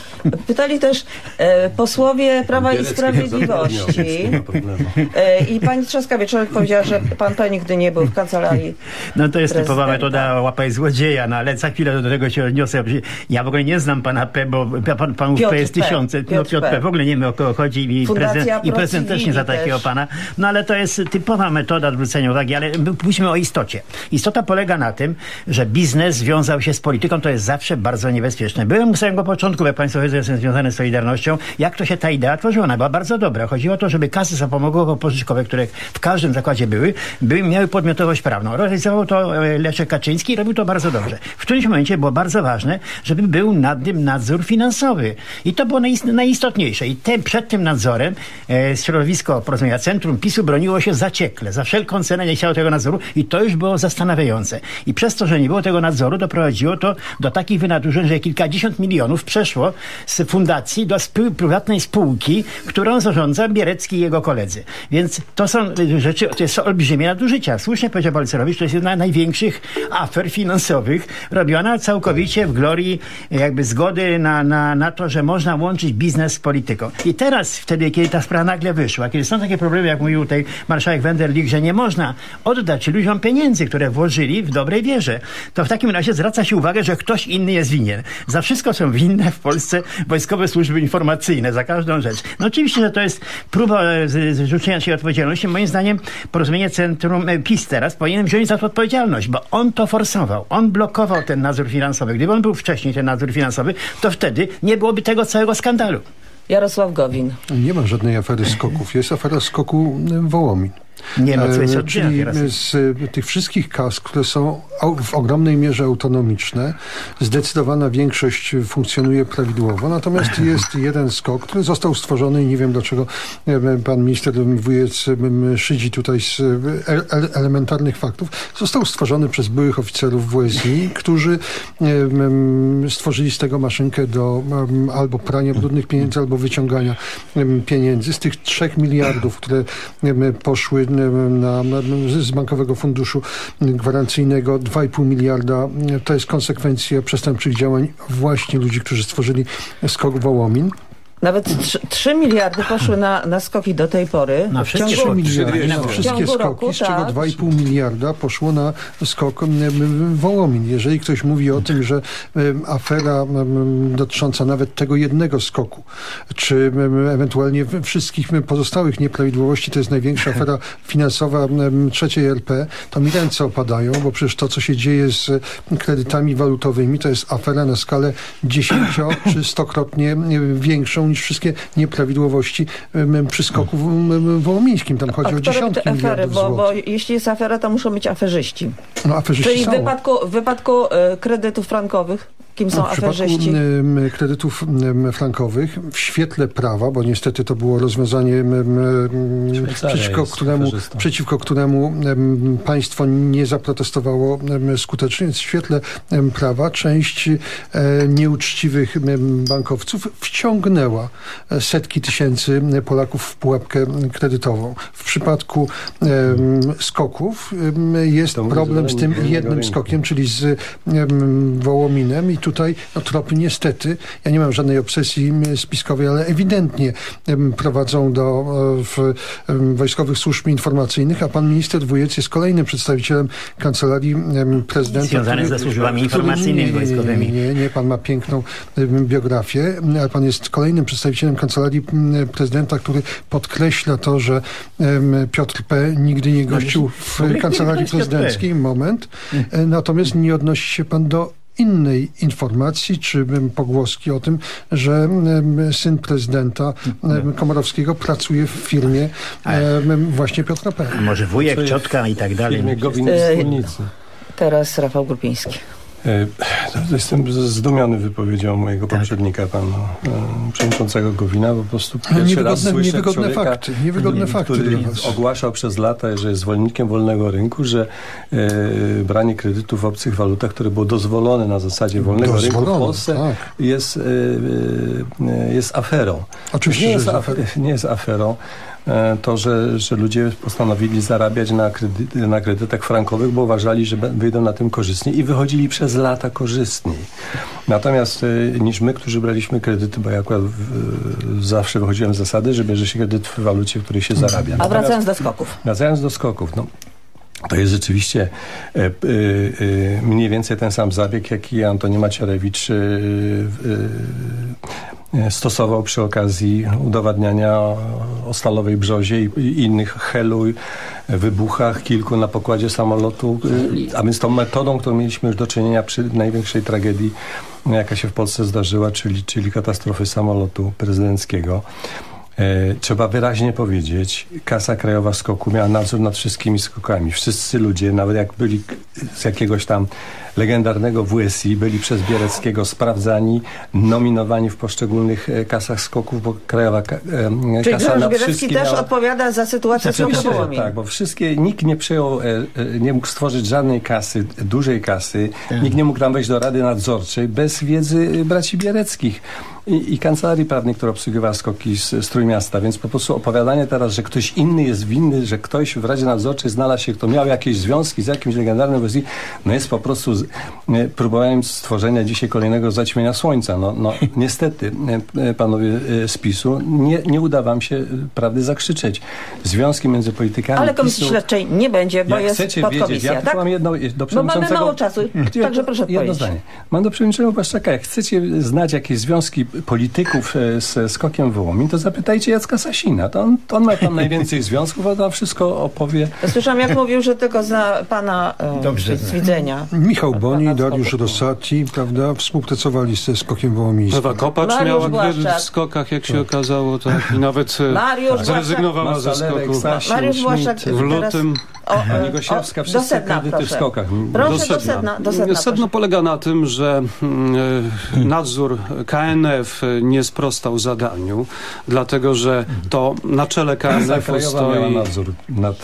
pytali też e, posłowie Prawa i Bielecki Sprawiedliwości. ma problemu. E, I pani Trzaska-Wieczorek powiedziała, że pan P nigdy nie był w kancelarii No to jest typowa prezydenta. metoda łapaj złodzieja, no ale za chwilę do tego się odniosę. Ja w ogóle nie znam pana P, bo pan, panów Piotr P jest P. tysiące. Piotr no, Piotr P. P. w ogóle nie wiem o kogo chodzi i, prezydent, i prezydent też nie za takiego też. pana. No ale to jest typowa metoda zwrócenia uwagi, ale pójdźmy o istocie. Istota polega na tym, że biznes związał się z polityką, to jest zawsze bardzo niebezpieczne. Byłem u samego początku, jak państwo wiedzą, jestem związany z Solidarnością, jak to się ta idea tworzyła. Ona była bardzo dobra. Chodziło o to, żeby kasy zapomogowo-pożyczkowe, które w każdym zakładzie były, były miały podmiotowość prawną. Realizował to e, Leszek Kaczyński i robił to bardzo dobrze. W którymś momencie było bardzo ważne, żeby był nad tym nadzór finansowy. I to było najist- najistotniejsze. I te, przed tym nadzorem e, środowisko Porozumienia Centrum PiSu broniło się zaciekle. Za wszelką cenę nie chciało tego nadzoru i to już było zastanawiające. I przez to, że nie było tego nadzoru, doprowadziło to do takich wynadurzeń, że kilkadziesiąt milionów przeszło z fundacji do spół- prywatnej spółki, którą zarządza Bierecki i jego koledzy. Więc to są y, rzeczy, to jest olbrzymie nadużycia. Słusznie powiedział Balcerowicz, to jest jedna z największych afer finansowych, robiona całkowicie w glorii jakby zgody na, na, na to, że można łączyć biznes z polityką. I teraz, wtedy, kiedy ta sprawa nagle wyszła, kiedy są takie problemy, jak mówił tutaj marszałek Wenderlich, że nie można oddać ludziom pieniędzy, które włożyli w dobrej wierze, to w takim razie zwraca się uwagę, że ktoś inny jest winien. Za wszystko są winne w Polsce wojskowe służby informacyjne, za każdą rzecz. No oczywiście, że to jest próba e, zrzucenia się odpowiedzialności. Moim zdaniem porozumienie Centrum e, PiS teraz powinien wziąć za to odpowiedzialność, bo on to forsował. On blokował ten nadzór finansowy. Gdyby on był wcześniej, ten nadzór finansowy, to wtedy nie byłoby tego całego skandalu. Jarosław Gowin. Nie ma żadnej afery skoków. Jest afera skoku y, Wołomin. Nie ma, co jest E, Czyli z y, tych wszystkich kas, które są w ogromnej mierze autonomiczne, zdecydowana większość funkcjonuje prawidłowo. Natomiast jest jeden skok, który został stworzony i nie wiem dlaczego e, pan minister Wujec szydzi tutaj z e, e- elementarnych faktów. Został stworzony przez byłych oficerów WSI, którzy e, stworzyli z tego maszynkę do albo prania brudnych pieniędzy, albo wyciągania pieniędzy. Z tych trzech miliardów, które poszły na, z Bankowego Funduszu Gwarancyjnego, 2,5 miliarda to jest konsekwencja przestępczych działań właśnie ludzi, którzy stworzyli skok Wołomin. Nawet 3, 3 miliardy poszły na, na skoki do tej pory. Na W wszystkie ciągu- skoki. miliardy, na na wszystkie ciągu skoki, roku, z czego tak. 2,5 miliarda poszło na skok Wołomin. Jeżeli ktoś mówi o tym, że afera dotycząca nawet tego jednego skoku, czy ewentualnie wszystkich pozostałych nieprawidłowości, to jest największa afera finansowa trzeciej RP, to mi ręce opadają, bo przecież to, co się dzieje z kredytami walutowymi, to jest afera na skalę dziesięcio czy stokrotnie em, większą niż wszystkie nieprawidłowości przy skoku wołomińskim. Tam chodzi o robi dziesiątki te afery? miliardów Bo, bo jeśli jest afera, to muszą być aferzyści. No, aferzyści Czyli w wypadku, w wypadku e, kredytów frankowych, kim są w przypadku aferzyści? em, kredytów em, frankowych w świetle prawa, bo niestety to było rozwiązanie Szwajcaria przeciwko któremu, przeciwko któremu em, państwo nie zaprotestowało skutecznie. W świetle prawa część e, nieuczciwych bankowców wciągnęła e, setki tysięcy Polaków w pułapkę kredytową. W przypadku skoków jest problem z tym jednym skokiem, czyli z em, Wołominem i tutaj no, tropy niestety, ja nie mam żadnej obsesji m, spiskowej, ale ewidentnie prowadzą do e, w, wojskowych służb informacyjnych, a pan minister Wujec jest kolejnym przedstawicielem kancelarii prezydenta. Związany ze służbami informacyjnymi wojskowymi. Nie, nie, pan ma piękną biografię, ale pan jest kolejnym przedstawicielem kancelarii prezydenta, który podkreśla to, że Piotr P. nigdy nie gościł w kancelarii prezydenckiej. Moment. E, Natomiast nie odnosi się pan do innej informacji, czy pogłoski o tym, że syn prezydenta em, Komorowskiego pracuje w firmie właśnie Piotra P. Może wujek, ciotka i tak W dalej. firmie Gowin E. Teraz Rafał Grupiński. E, Jestem zdumiony wypowiedzią mojego Tak. poprzednika, pana e, przewodniczącego Gowina. Po prostu Ale pierwszy raz niewygodne- słyszę niewygodne człowieka, fakty, niewygodne który fakty was. ogłaszał przez lata, że jest zwolennikiem wolnego rynku, że e, branie kredytów w obcych walutach, które było dozwolone na zasadzie wolnego rynku w Dozwolone, Polsce, tak. jest, e, e, jest aferą. Oczywiście, nie jest, jest af- aferą. nie jest aferą to, że, że ludzie postanowili zarabiać na, na kredytach frankowych, bo uważali, że wyjdą na tym korzystnie i wychodzili przez lata korzystniej. Natomiast e, niż my, którzy braliśmy kredyty, bo ja akurat w, zawsze wychodziłem z zasady, że bierze się kredyt w walucie, w której się zarabia. A Natomiast- wracając do skoków. Wracając do skoków, no. To jest rzeczywiście e, e, e, mniej więcej ten sam zabieg, jaki Antoni Macierewicz stosował przy okazji udowadniania o stalowej brzozie i, innych helu, wybuchach kilku na pokładzie samolotu. A więc tą metodą, którą mieliśmy już do czynienia przy największej tragedii, jaka się w Polsce zdarzyła, czyli, czyli katastrofy samolotu prezydenckiego. E, Trzeba wyraźnie powiedzieć, Kasa Krajowa Skoku miała nadzór nad wszystkimi skokami. Wszyscy ludzie, nawet jak byli z jakiegoś tam legendarnego WSI, byli przez Biereckiego sprawdzani, nominowani w poszczególnych e, kasach skoków, bo Krajowa ka- e, Czyli Kasa na wszystkie też miała... odpowiada za sytuację że Wołomin. tak, bo wszystkie, nikt nie przyjął, e, e, nie mógł stworzyć żadnej kasy, dużej kasy, nikt nie mógł tam wejść do Rady Nadzorczej bez wiedzy braci Biereckich i, i kancelarii prawnej, która obsługiwała skoki z, z Trójmiasta, więc po prostu opowiadanie teraz, że ktoś inny jest winny, że ktoś w Radzie Nadzorczej znalazł się, kto miał jakieś związki z jakimś legendarnym wersji, no jest po prostu z, e, próbowaniem stworzenia dzisiaj kolejnego zaćmienia słońca. No, no niestety, e, e, panowie z PiSu, nie, nie uda wam się prawdy zakrzyczeć. Związki między politykami Ale komisji PiSu, śledczej nie będzie, bo jest chcecie wiedzieć, podkomisja, ja tylko tak? mam jedno do Bo mamy mało czasu, także proszę Jedno zdanie. Mam do przewodniczącego Błaszczaka, jak chcecie znać jakieś związki polityków e, z Skokiem Wołomin, to zapytajcie Jacka Sasina. To on, to on ma tam najwięcej związków, a tam wszystko opowie. Słyszałam, jak mówił, że tylko zna pana e, Dobrze. z widzenia. Michał Boni, Dariusz Rossati, prawda, współpracowali ze Skokiem Wołomińskim. Ewa Kopacz Mariusz miała Błaszczak. w skokach, jak się okazało, tak, i nawet e, Mariusz zrezygnowała Błaszczak. ze Masalewek, skoku. Sasin, Mariusz Błaszczak w teraz- lutym. O, e, Pani Gosiewska, o, do wszystkie sedna, kredyty w proszę. skokach. Proszę do sedna, do sedna, Sedno proszę. polega na tym, że mm, e, nadzór KNF nie sprostał zadaniu, dlatego że to na czele KNF miała stoi... nadzór nad...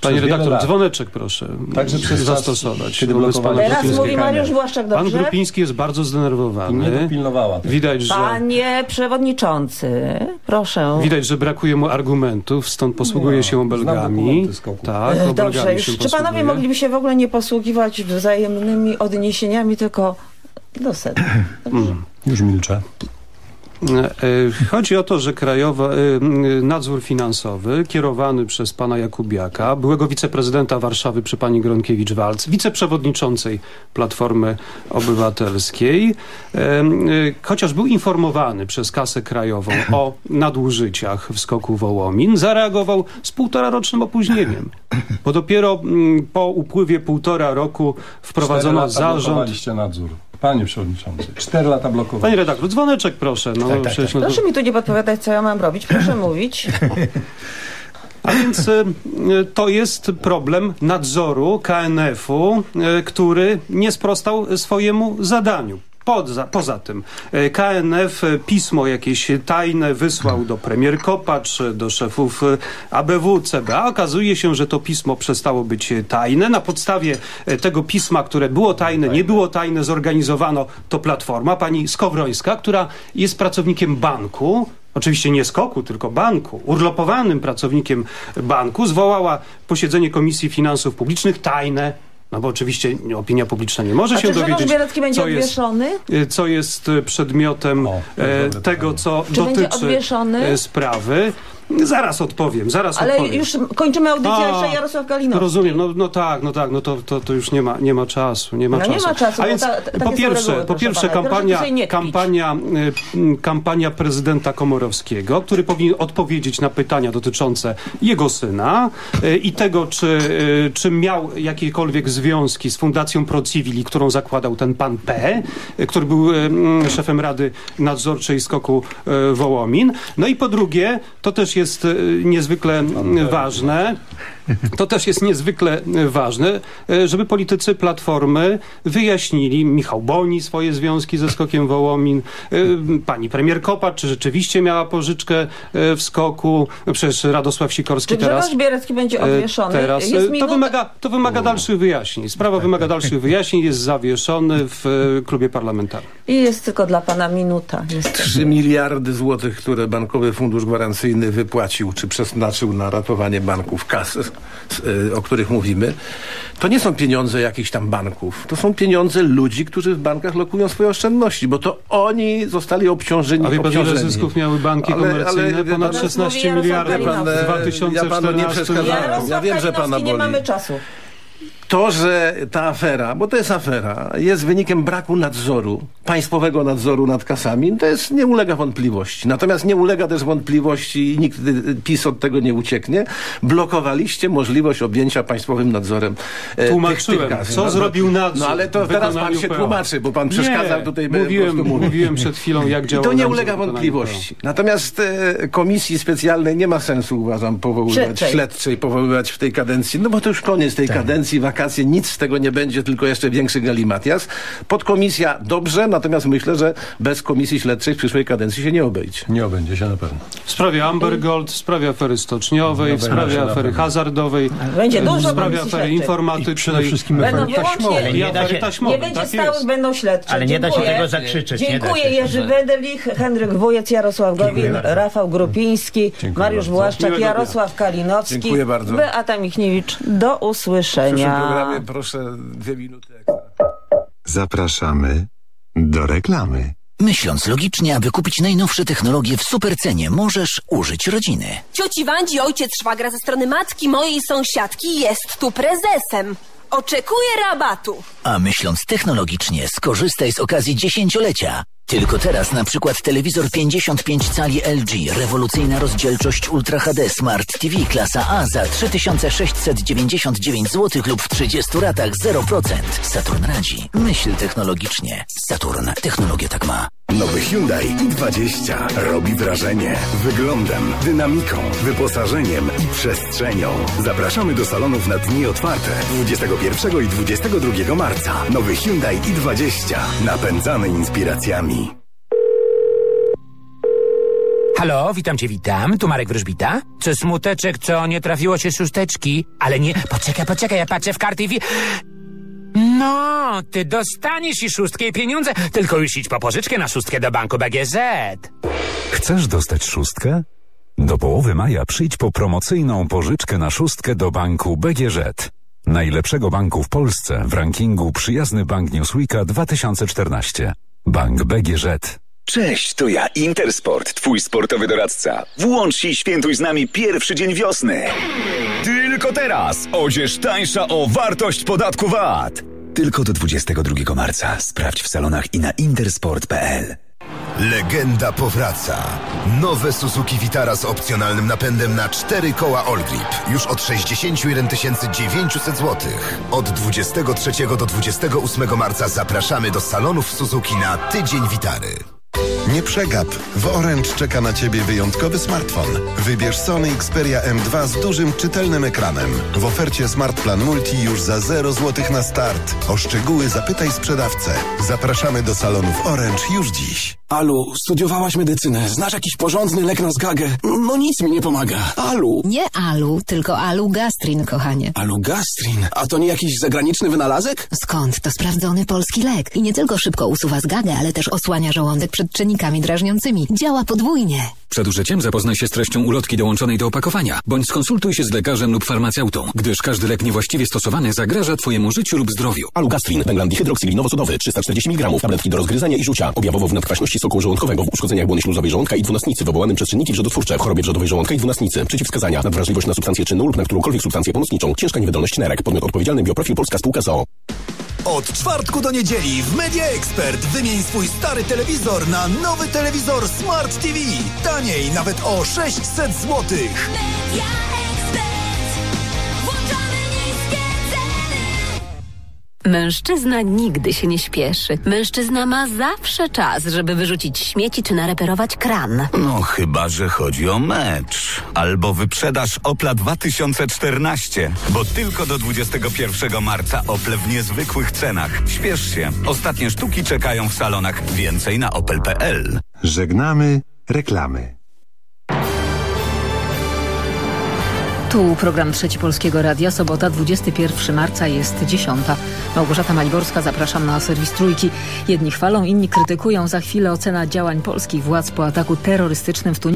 Panie redaktor, lat. dzwoneczek proszę Także przez czas, zastosować. kiedy Teraz mówi Mariusz Błaszczak, Pan dobrze? Grupiński jest bardzo I nie zdenerwowany. dopilnowała. tego. Widać, że... Panie przewodniczący, proszę. Widać, że brakuje mu argumentów, stąd posługuje Nie, się obelgami. Tak, obelgami Dobrze, już, czy panowie mogliby się w ogóle nie posługiwać wzajemnymi odniesieniami, tylko do sedna? Mm. Już milczę. E, chodzi o to, że Krajowa, e, nadzór finansowy kierowany przez pana Jakubiaka, byłego wiceprezydenta Warszawy przy pani Gronkiewicz-Walc, wiceprzewodniczącej Platformy Obywatelskiej, e, chociaż był informowany przez Kasę Krajową o nadużyciach w skoku Wołomin, zareagował z półtora rocznym opóźnieniem, bo dopiero po upływie półtora roku wprowadzono zarząd... nadzór. Panie Przewodniczący, cztery lata blokowania. Panie redaktor, dzwoneczek proszę. No, tak, tak, tak. No proszę mi tu nie podpowiadać, co ja mam robić. Proszę mówić. A więc y, to jest problem nadzoru KNF-u, y, który nie sprostał swojemu zadaniu. Poza, poza tym e, KNF e, pismo jakieś tajne wysłał do premier Kopacz, do szefów e, ABW, CBA. Okazuje się, że to pismo przestało być tajne. Na podstawie tego pisma, które było tajne, nie było tajne, zorganizowano to Platforma. Pani Skowrońska, która jest pracownikiem banku, oczywiście nie skoku, tylko banku, urlopowanym pracownikiem banku, zwołała posiedzenie Komisji Finansów Publicznych tajne, no bo oczywiście opinia publiczna nie może A się czy dowiedzieć, Bielecki będzie co jest, odwieszony? co jest przedmiotem o, e, tego, co czy dotyczy sprawy. Zaraz odpowiem, zaraz Ale odpowiem. już kończymy audycję, A, jeszcze Jarosław Kalinowski. Rozumiem, no, no tak, no tak, no to, to, to już nie ma, nie ma czasu, nie ma no czasu. nie ma czasu. A więc ta, po pierwsze, reguły, po pierwsze pana, kampania, kampania, y, kampania prezydenta Komorowskiego, który powinien odpowiedzieć na pytania dotyczące jego syna y, i tego, czy, y, czy miał jakiekolwiek związki z Fundacją ProCivili, którą zakładał ten pan P, który był szefem Rady Nadzorczej Skoku Wołomin. No i po drugie, to też jest niezwykle ważne. To też jest niezwykle ważne, żeby politycy Platformy wyjaśnili, Michał Boni swoje związki ze Skokiem Wołomin, pani premier Kopacz, czy rzeczywiście miała pożyczkę w Skoku, przecież Radosław Sikorski czy teraz... Grzegorz Bierecki będzie odwieszony? Teraz, to, wymaga, to wymaga dalszych wyjaśnień. Sprawa wymaga dalszych wyjaśnień, jest zawieszony w klubie parlamentarnym. I jest tylko dla pana minuta. Trzy miliardy złotych, które Bankowy Fundusz Gwarancyjny wypłacił, czy przeznaczył na ratowanie banków kas, o których mówimy, to nie są pieniądze jakichś tam banków. To są pieniądze ludzi, którzy w bankach lokują swoje oszczędności, bo to oni zostali obciążeni. A wie pan, ile zysków miały banki ale, komercyjne? Ale, Ponad 16 miliardów w 2014 Ja panu nie przeszkadzałem. Ja wiem, że pana boli. nie mamy czasu. To, że ta afera, bo to jest afera, jest wynikiem braku nadzoru, państwowego nadzoru nad kasami, to jest, nie ulega wątpliwości. Natomiast nie ulega też wątpliwości i nikt PiS od tego nie ucieknie. Blokowaliście możliwość objęcia państwowym nadzorem e, Tłumaczyłem, tych, tych kas. co no, zrobił nadzór. No ale to teraz pan się tłumaczy, bo pan przeszkadzał nie, tutaj. Mówiłem, mówiłem przed chwilą, jak działa I to nie ulega wątpliwości. Natomiast e, komisji specjalnej nie ma sensu, uważam, powoływać śledczej, śledczej powoływać w tej kadencji, no bo to już koniec tej tak. kadencji, wakacje nic z tego nie będzie, tylko jeszcze większy galimatias. Podkomisja dobrze, natomiast myślę, że bez komisji śledczej w przyszłej kadencji się nie obejdzie. Nie obędzie się na pewno. W sprawie Amber Gold, w sprawie afery stoczniowej, no, w sprawie afery hazardowej, będzie dużo w sprawie afery informatycznej. przede wszystkim będą taśmowej. Nie, da się, nie będzie tak stałych, jest. będą śledcze. Ale nie Dziękuję. da się tego zakrzyczeć. Dziękuję Jerzy Wedelich, Henryk Wujec, Jarosław Gowin, Rafał Grupiński, Dziękuję Mariusz bardzo. Błaszczak, Jarosław Kalinowski, Dziękuję bardzo. Beata Michniewicz. Do usłyszenia programie proszę dwie minuty. Zapraszamy do reklamy. Myśląc logicznie, aby kupić najnowsze technologie w supercenie, możesz użyć rodziny. Cioci Wandzi, ojciec szwagra ze strony matki mojej sąsiadki jest tu prezesem. Oczekuję rabatu. A myśląc technologicznie, skorzystaj z okazji dziesięciolecia. Tylko teraz na przykład telewizor 55 cali LG, rewolucyjna rozdzielczość Ultra HD Smart TV klasa A za 3699 zł lub w 30 ratach 0%. Saturn radzi. Myśl technologicznie. Saturn. Technologia tak ma. Nowy Hyundai i20 robi wrażenie wyglądem, dynamiką, wyposażeniem i przestrzenią. Zapraszamy do salonów na dni otwarte 21 i 22 marca. Nowy Hyundai i20 napędzany inspiracjami. Halo, witam cię, witam. Tu Marek Wróżbita. Co smuteczek, co nie trafiło się szósteczki? Ale nie, poczekaj, poczekaj, ja patrzę w karty i wi... No, ty dostaniesz i szóstkę i pieniądze, tylko już idź po pożyczkę na szóstkę do banku BGZ. Chcesz dostać szóstkę? Do połowy maja przyjdź po promocyjną pożyczkę na szóstkę do banku BGZ. Najlepszego banku w Polsce w rankingu Przyjazny Bank Newsweeka 2014. Bank BGZ. Cześć, to ja, Intersport, twój sportowy doradca. Włącz się i świętuj z nami pierwszy dzień wiosny. Tylko teraz odzież tańsza o wartość podatku VAT. Tylko do 22 marca. Sprawdź w salonach i na intersport.pl. Legenda powraca. Nowe Suzuki Vitara z opcjonalnym napędem na cztery koła Allgrip. Już od 61 900 zł. Od 23 do 28 marca zapraszamy do salonów Suzuki na Tydzień Witary. you. Nie przegap. W Orange czeka na Ciebie wyjątkowy smartfon. Wybierz Sony Xperia M2 z dużym, czytelnym ekranem. W ofercie Smart Plan Multi już za 0 zł na start. O szczegóły zapytaj sprzedawcę. Zapraszamy do salonów Orange już dziś. Alu, studiowałaś medycynę. Znasz jakiś porządny lek na zgagę? No nic mi nie pomaga. Alu. Nie Alu, tylko Alu Gastrin, kochanie. Alu Gastrin? A to nie jakiś zagraniczny wynalazek? Skąd? To sprawdzony polski lek. I nie tylko szybko usuwa zgagę, ale też osłania żołądek przed czynnikami drażniącymi. Działa podwójnie. Przed użyciem zapoznaj się z treścią ulotki dołączonej do opakowania, bądź skonsultuj się z lekarzem lub farmaceutą, gdyż każdy lek niewłaściwie stosowany zagraża Twojemu życiu lub zdrowiu. Alugastrin, węglan dihydroksylinowo-sodowy, 340 mg, tabletki do rozgryzania i rzucia, objawowo w nadkwaśności soku żołądkowego, w uszkodzeniach błony śluzowej żołądka i dwunastnicy, wywołanym przez czynniki wrzodotwórcze, w chorobie wrzodowej żołądka i dwunastnicy, przeciwwskazania, nadwrażliwość na substancję czynną lub na którąkolwiek substancję pomocniczą, ciężka niewydolność nerek, podmiot odpowiedzialny Bioprofil Polska Spółka ZOO. Od czwartku do niedzieli w Media Expert wymień swój stary telewizor na nowy telewizor Smart TV. Taniej nawet o 600 zł. Media Mężczyzna nigdy się nie śpieszy. Mężczyzna ma zawsze czas, żeby wyrzucić śmieci czy nareperować kran. No chyba, że chodzi o mecz. Albo wyprzedaż Opla 2014. Bo tylko do 21 marca Ople w niezwykłych cenach. Śpiesz się. Ostatnie sztuki czekają w salonach. Więcej na opel.pl. Żegnamy reklamy. Tu program Trzeci Polskiego Radia, sobota 21 marca jest 10. Małgorzata Maliborska, zapraszam na serwis Trójki. Jedni chwalą, inni krytykują. Za chwilę ocena działań polskich władz po ataku terrorystycznym w Tunizji.